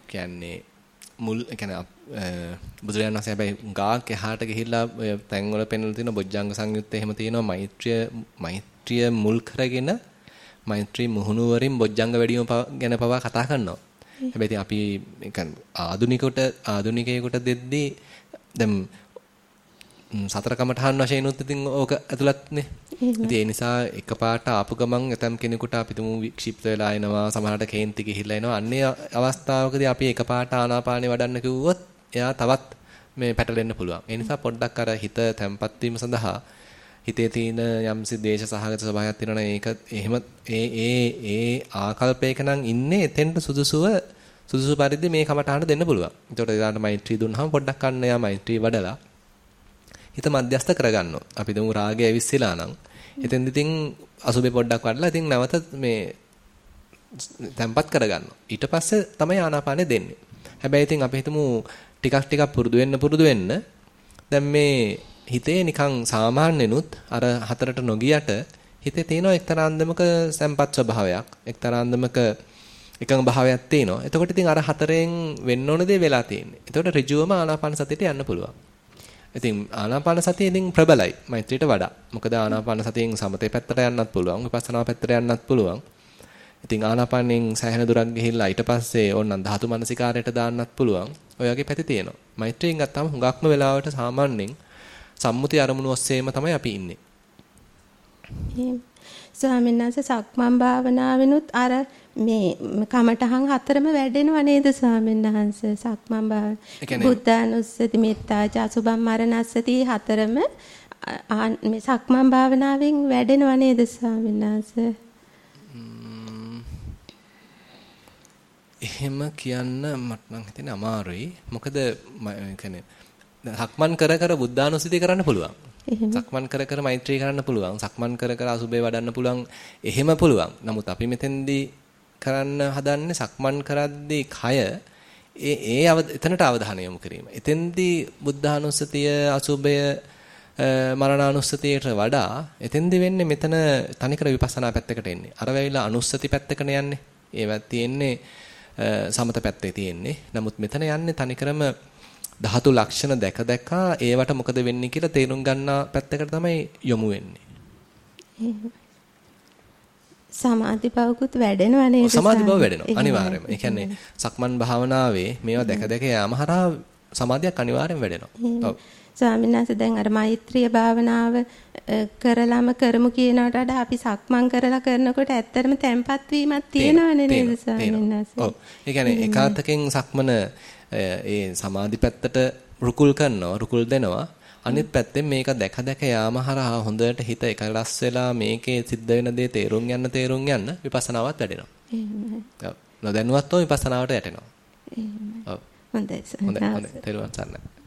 කියන්නේ මුල් කියන්නේ බුදුරජාණන් වහන්සේ හැබැයි ගාක් එහාට ගිහිල්ලා ඔය තැන්වල පෙන්වලා තියෙන බොජ්ජංග සංයුත්තේ එහෙම තියෙනවා මෛත්‍රිය මෛත්‍රිය මුල් කරගෙන මෛත්‍රී මුහුණුවරින් බොජ්ජංග වැඩිම ගැන පවා කතා කරනවා. හැබැයි අපි ආදුනිකට ආදුනිකයෙකුට දෙද්දී දැන් සතර කමඨහන් වශයෙන් උත් ඉතින් ඕක ඇතුළත්නේ. ඉතින් ඒ නිසා එකපාරට ආපු ගමන් ඇතම් කෙනෙකුට අපි තුමු වික්ෂිප්ත වෙලා එනවා සමහරට කේන්ති ගිහිල්ලා එනවා. අන්නේ අවස්ථාවකදී අපි එකපාරට ආනාපානෙ වඩන්න කිව්වොත් එයා තවත් මේ පැටලෙන්න පුළුවන්. ඒ නිසා පොඩ්ඩක් අර හිත තැම්පත් වීම සඳහා හිතේ තියෙන යම්සි දේශ සහගත ස්වභාවයක් තියෙනවා ඒක එහෙම ඒ ඒ ඒ ආකල්පයක නම් ඉන්නේ එතෙන්ට සුදුසුව සුදුසු පරිදි මේ කමටහන දෙන්න පුළුවන්. ඒකට එදාට මෛත්‍රී දුන්නාම පොඩ්ඩක් අන්න යා මෛත්‍රී වඩලා හිත මධ්‍යස්ත කරගන්නවා. අපි දුමු රාගය ඇවිස්සලා නම් එතෙන්ද ඉතින් අසුබේ පොඩ්ඩක් වඩලා ඉතින් නැවත මේ තැම්පත් කරගන්නවා. ඊට පස්සේ තමයි ආනාපානෙ දෙන්නේ. හැබැයි ඉතින් අපි හිතමු ටිකක් ටිකක් පුරුදු වෙන්න පුරුදු වෙන්න දැන් මේ හිතේ නිකන් සාමාන්‍යනුත් අර හතරට නොගියට හිතේ තියෙන එක්තරා අන්දමක සම්පත් ස්වභාවයක් එක්තරා අන්දමක එකඟ භාවයක් තියෙනවා. එතකොට ඉතින් අර හතරෙන් වෙන්න ඕන දේ වෙලා තියෙන්නේ. එතකොට ඍජුවම ආනාපාන සතියට යන්න පුළුවන්. ඉතින් ආනාපාන සතිය ඉතින් ප්‍රබලයි මෛත්‍රියට වඩා. මොකද ආනාපාන සතියෙන් සමතේ පැත්තට යන්නත් පුළුවන්, විපස්සනා පැත්තට යන්නත් පුළුවන්. ඉතින් ආනාපානෙන් සෑහෙන දුරක් ගිහිල්ලා ඊට පස්සේ ඕනනම් ධාතු මනසිකාරයට දාන්නත් පුළුවන්. ඔය වගේ පැති තියෙනවා. මෛත්‍රියෙන් ගත්තාම හුඟක්ම වෙලාවට සාමාන්‍යයෙන් සම්මුති අරමුණු ඔස්සේම තමයි අපි ඉන්නේ. ස්වාමීන් වහන්සේ සක්මන් භාවනාවෙනුත් අර මේ කමඨහන් හතරම වැඩෙනව නේද ස්වාමීන් වහන්සේ සක්මන් භාවන බුද්ධානුස්සති මෙත්තා චසුබම් මරණස්සති හතරම මේ සක්මන් භාවනාවෙන් වැඩෙනව නේද ස්වාමීන් වහන්සේ එහෙම කියන්න මට නම් හිතෙන්නේ අමාරුයි මොකද يعني සක්මන් කර කර බුද්ධානුස්සති කරන්න පුළුවන් සක්මන් කර කර මෛත්‍රී කරන්න පුළුවන්. සක්මන් කර කර අසුබේ වඩන්න පුළුවන්. එහෙම පුළුවන්. නමුත් අපි මෙතෙන්දී කරන්න හදන්නේ සක්මන් කරද්දී කය ඒ ඒ එතනට අවධානය යොමු කිරීම. එතෙන්දී බුද්ධානුස්සතිය අසුබය මරණානුස්සතියට වඩා එතෙන්දී වෙන්නේ මෙතන තනිකර විපස්සනා පැත්තකට එන්නේ. අර වෙයිලා අනුස්සති පැත්තකනේ යන්නේ. ඒවත් තියෙන්නේ සමත පැත්තේ තියෙන්නේ. නමුත් මෙතන යන්නේ තනිකරම ධාතු ලක්ෂණ දැක දැක ඒවට මොකද වෙන්නේ කියලා තේරුම් ගන්නා පැත්තකට තමයි යොමු වෙන්නේ. සමාධි බවකුත් වැඩෙනවා නේද? සමාධි බව වැඩෙනවා අනිවාර්යයෙන්ම. ඒ කියන්නේ සක්මන් භාවනාවේ මේවා දැක දැක යාම හරහා සමාධියක් අනිවාර්යෙන් වැඩෙනවා. ඔව්. ස්වාමීන් වහන්සේ දැන් අර මෛත්‍රිය භාවනාව කරලම කරමු කියනකට වඩා අපි සක්මන් කරලා කරනකොට ඇත්තටම තැම්පත් වීමක් තියෙනවනේ නේද ස්වාමීන් වහන්සේ? ඔව්. ඒ කියන්නේ එකාතකින් සක්මන ඒ සමාධි පැත්තට රුකුල් කරනවා රුකුල් දෙනවා අනිත් පැත්තෙන් මේක දැක දැක යාම හරහා හොඳට හිත එකලස් වෙලා මේකේ සිද්ධ වෙන දේ තේරුම් යන්න තේරුම් යන්න විපස්සනාවත් වැඩෙනවා. එහෙමයි. ඔව්. නොදැනුවත්ව විපස්සනාවට යටෙනවා. එහෙමයි. ඔව්. හොඳයි. හොඳයි. තේරුම් ගන්න.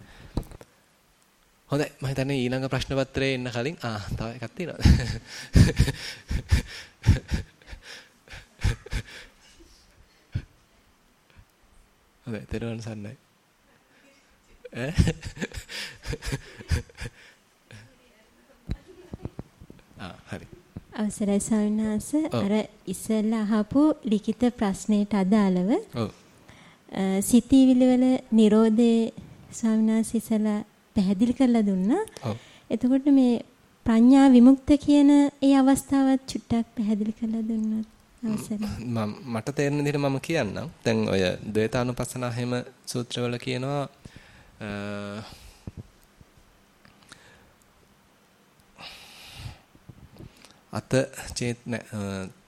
හොඳයි මම හිතන්නේ ඊළඟ ප්‍රශ්න පත්‍රයේ එන්න කලින් ආ තව එකක් තියෙනවා. හොඳයි තෙරුවන් සරණයි. ඈ ආ හරි. අවසරයි වහන්සේ අර ඉස්සෙල්ලා අහපු ලිඛිත ප්‍රශ්නෙට අදාළව ඔව් සිතීවිලි වල Nirodhe වහන්සේ ඉස්සෙල්ලා පැහැදිලි කරලා දුන්නා. එතකොට මේ ප්‍රඥා විමුක්ත කියන ඒ අවස්ථාවත් චුට්ටක් පැහැදිලි කරලා දුන්නොත් මට තේරෙන විදිහට මම කියන්නම්. දැන් ඔය ද්වේතානුපස්සනා හැම සූත්‍රවල කියනවා අත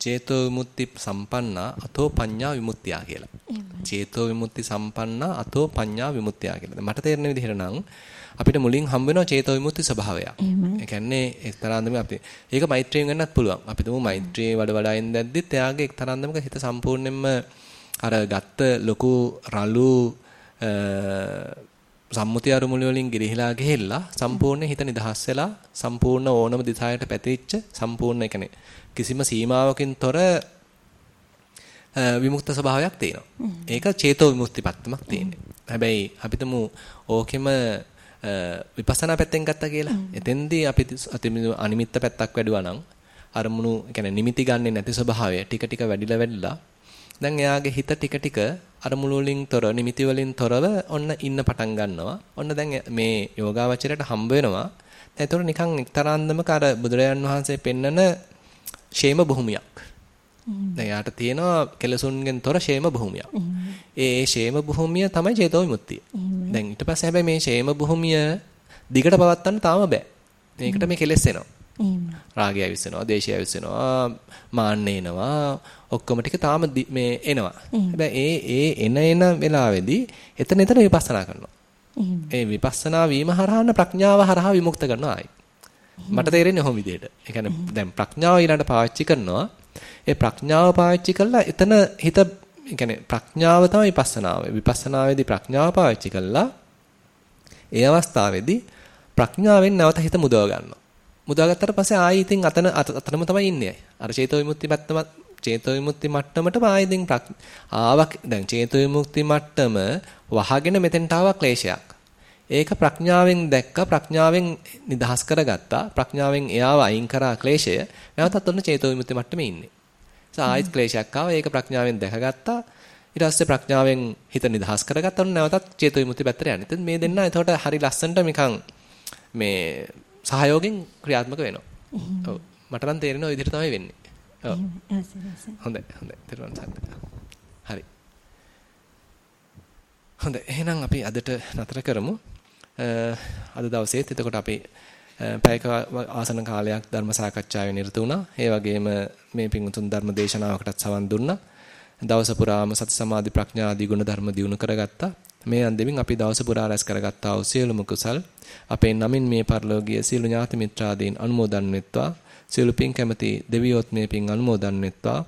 චේතෝ විමුක්ති සම්පන්නා අතෝ පඤ්ඤා විමුක්තිය කියලා. චේතෝ විමුක්ති සම්පන්නා අතෝ පඤ්ඤා විමුක්තිය කියලා. මට තේරෙන විදිහට නම් අපිට මුලින් හම්බ වෙනවා චේතෝ විමුක්ති ස්වභාවය. ඒ කියන්නේ එක්තරා අන්දමක අපි ඒක මෛත්‍රියෙන් ගන්නත් පුළුවන්. අපි තුමු මෛත්‍රියේ වඩ වඩා ඉඳද්දිත් එයාගේ එක්තරා අන්දමක හිත සම්පූර්ණයෙන්ම අර ගත්ත ලොකු රළු සම්මුති අරමුණු වලින් ගිලිහිලා ගිහිල්ලා සම්පූර්ණ හිත නිදහස් වෙලා සම්පූර්ණ ඕනම දිශායට පැතිරිච්ච සම්පූර්ණ ඒ කිසිම සීමාවකින් තොර විමුක්ත ස්වභාවයක් තියෙනවා. ඒක චේතෝ විමුක්තිපත්තමක් තියෙන්නේ. හැබැයි අපිටම ඕකෙම විපස්සනා පැත්තෙන් ගත්තා කියලා. එතෙන්දී අපි අනිමිත්ත පැත්තක් වැඩුවා නම් අරමුණු يعني නිමිති ගන්නෙ නැති ස්වභාවය ටික ටික වැඩිලා වැඩිලා දැන් එයාගේ හිත ටික ටික අරමුණු වලින් තොර නිමිති වලින් තොරව ඔන්න ඉන්න පටන් ගන්නවා. ඔන්න දැන් මේ යෝගාවචරයට හම්බ වෙනවා. දැන් ඒතකොට නිකන් එක්තරාන්දමක අර බුදුරජාන් වහන්සේ පෙන්නන ෂේම භූමියක්. දැන් යාට තියෙනවා කෙලසුන්ගෙන් තොර ෂේම භූමියක්. ඒ ෂේම භූමිය තමයි චේතෝ විමුක්තිය. දැන් ඊට පස්සේ හැබැයි මේ ෂේම භූමිය දිගට පවත්වන්න තාම බෑ. මේකට මේ කෙලස් එනවා. රාගය ඇවිස්සෙනවා, දේශය ඇවිස්සෙනවා, මාන්නය එනවා, ඔක්කොම ටික තාම මේ එනවා. හැබැයි ඒ ඒ එන එන වෙලාවේදී එතන එතන විපස්සනා කරනවා. ඒ විපස්සනා වීම හරහා ප්‍රඥාව හරහා විමුක්ත කරනවා ආයි. මට තේරෙන්නේ ඔහොම විදිහට. ඒ කියන්නේ දැන් ප්‍රඥාව ඊළඟට පාවිච්චි කරනවා. ඒ ප්‍රඥාව පාවිච්චි කළා එතන හිත ඒ කියන්නේ ප්‍රඥාව තමයි විපස්සනාව. විපස්සනාවේදී ප්‍රඥාව පාවිච්චි කළා ඒ අවස්ථාවේදී ප්‍රඥාවෙන් නැවත හිත මුදව ගන්නවා. මුදාගත්තට පස්සේ ආයි ඉතින් අතන අතනම තමයි ඉන්නේ. අර චේතෝ විමුක්ති මට්ටම චේතෝ විමුක්ති මට්ටමට ආයි ඉතින් ආවක් දැන් චේතෝ විමුක්ති මට්ටම වහගෙන මෙතෙන්ට ආවා ක්ලේශයක්. ඒක ප්‍රඥාවෙන් දැක්ක ප්‍රඥාවෙන් නිදහස් කරගත්තා. ප්‍රඥාවෙන් එයාව අයින් කරා ක්ලේශය. නැවතත් ඔන්න චේතෝ විමුක්ති මට්ටමේ ඉන්නේ. ඒ ආයිත් ක්ලේශයක් ආවා. ඒක ප්‍රඥාවෙන් දැකගත්තා. ඊට පස්සේ ප්‍රඥාවෙන් හිත නිදහස් කරගත්තා. ඔන්න නැවතත් චේතෝ විමුක්ති පැත්තට යන්නේ. ඉතින් මේ දෙන්න එතකොට හරි ලස්සනට නිකන් මේ සහයෝගයෙන් ක්‍රියාත්මක වෙනවා. ඔව්. මට නම් තේරෙනවා විදිහට තමයි වෙන්නේ. ඔව්. හොඳයි හොඳයි. තේරුවන් සරණයි. හරි. හොඳයි. එහෙනම් අපි අදට නතර කරමු. අද දවසේත් එතකොට අපි පැයක ආසන කාලයක් ධර්ම සාකච්ඡාවේ නිරත වුණා. ඒ වගේම මේ පිංුතුන් ධර්ම දේශනාවකටත් සවන් දුන්නා. දවස පුරාම සති සමාධි ප්‍රඥා ආදී ගුණ ධර්ම දියුණු කරගත්තා. මේ අන්දමින් අපි දවස පුරා රැස් කරගත්තා වූ සියලුම කුසල් අපේ නමින් මේ පරිලෝකීය සියලු ඥාති මිත්‍රාදීන් අනුමෝදන් වෙත්වා සියලු පින් කැමති දෙවියොත් මේ පින් අනුමෝදන් වෙත්වා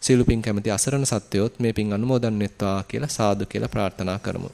සියලු පින් කැමති අසරණ සත්වයොත් මේ පින් අනුමෝදන් වෙත්වා කියලා සාදු කියලා ප්‍රාර්ථනා කරමු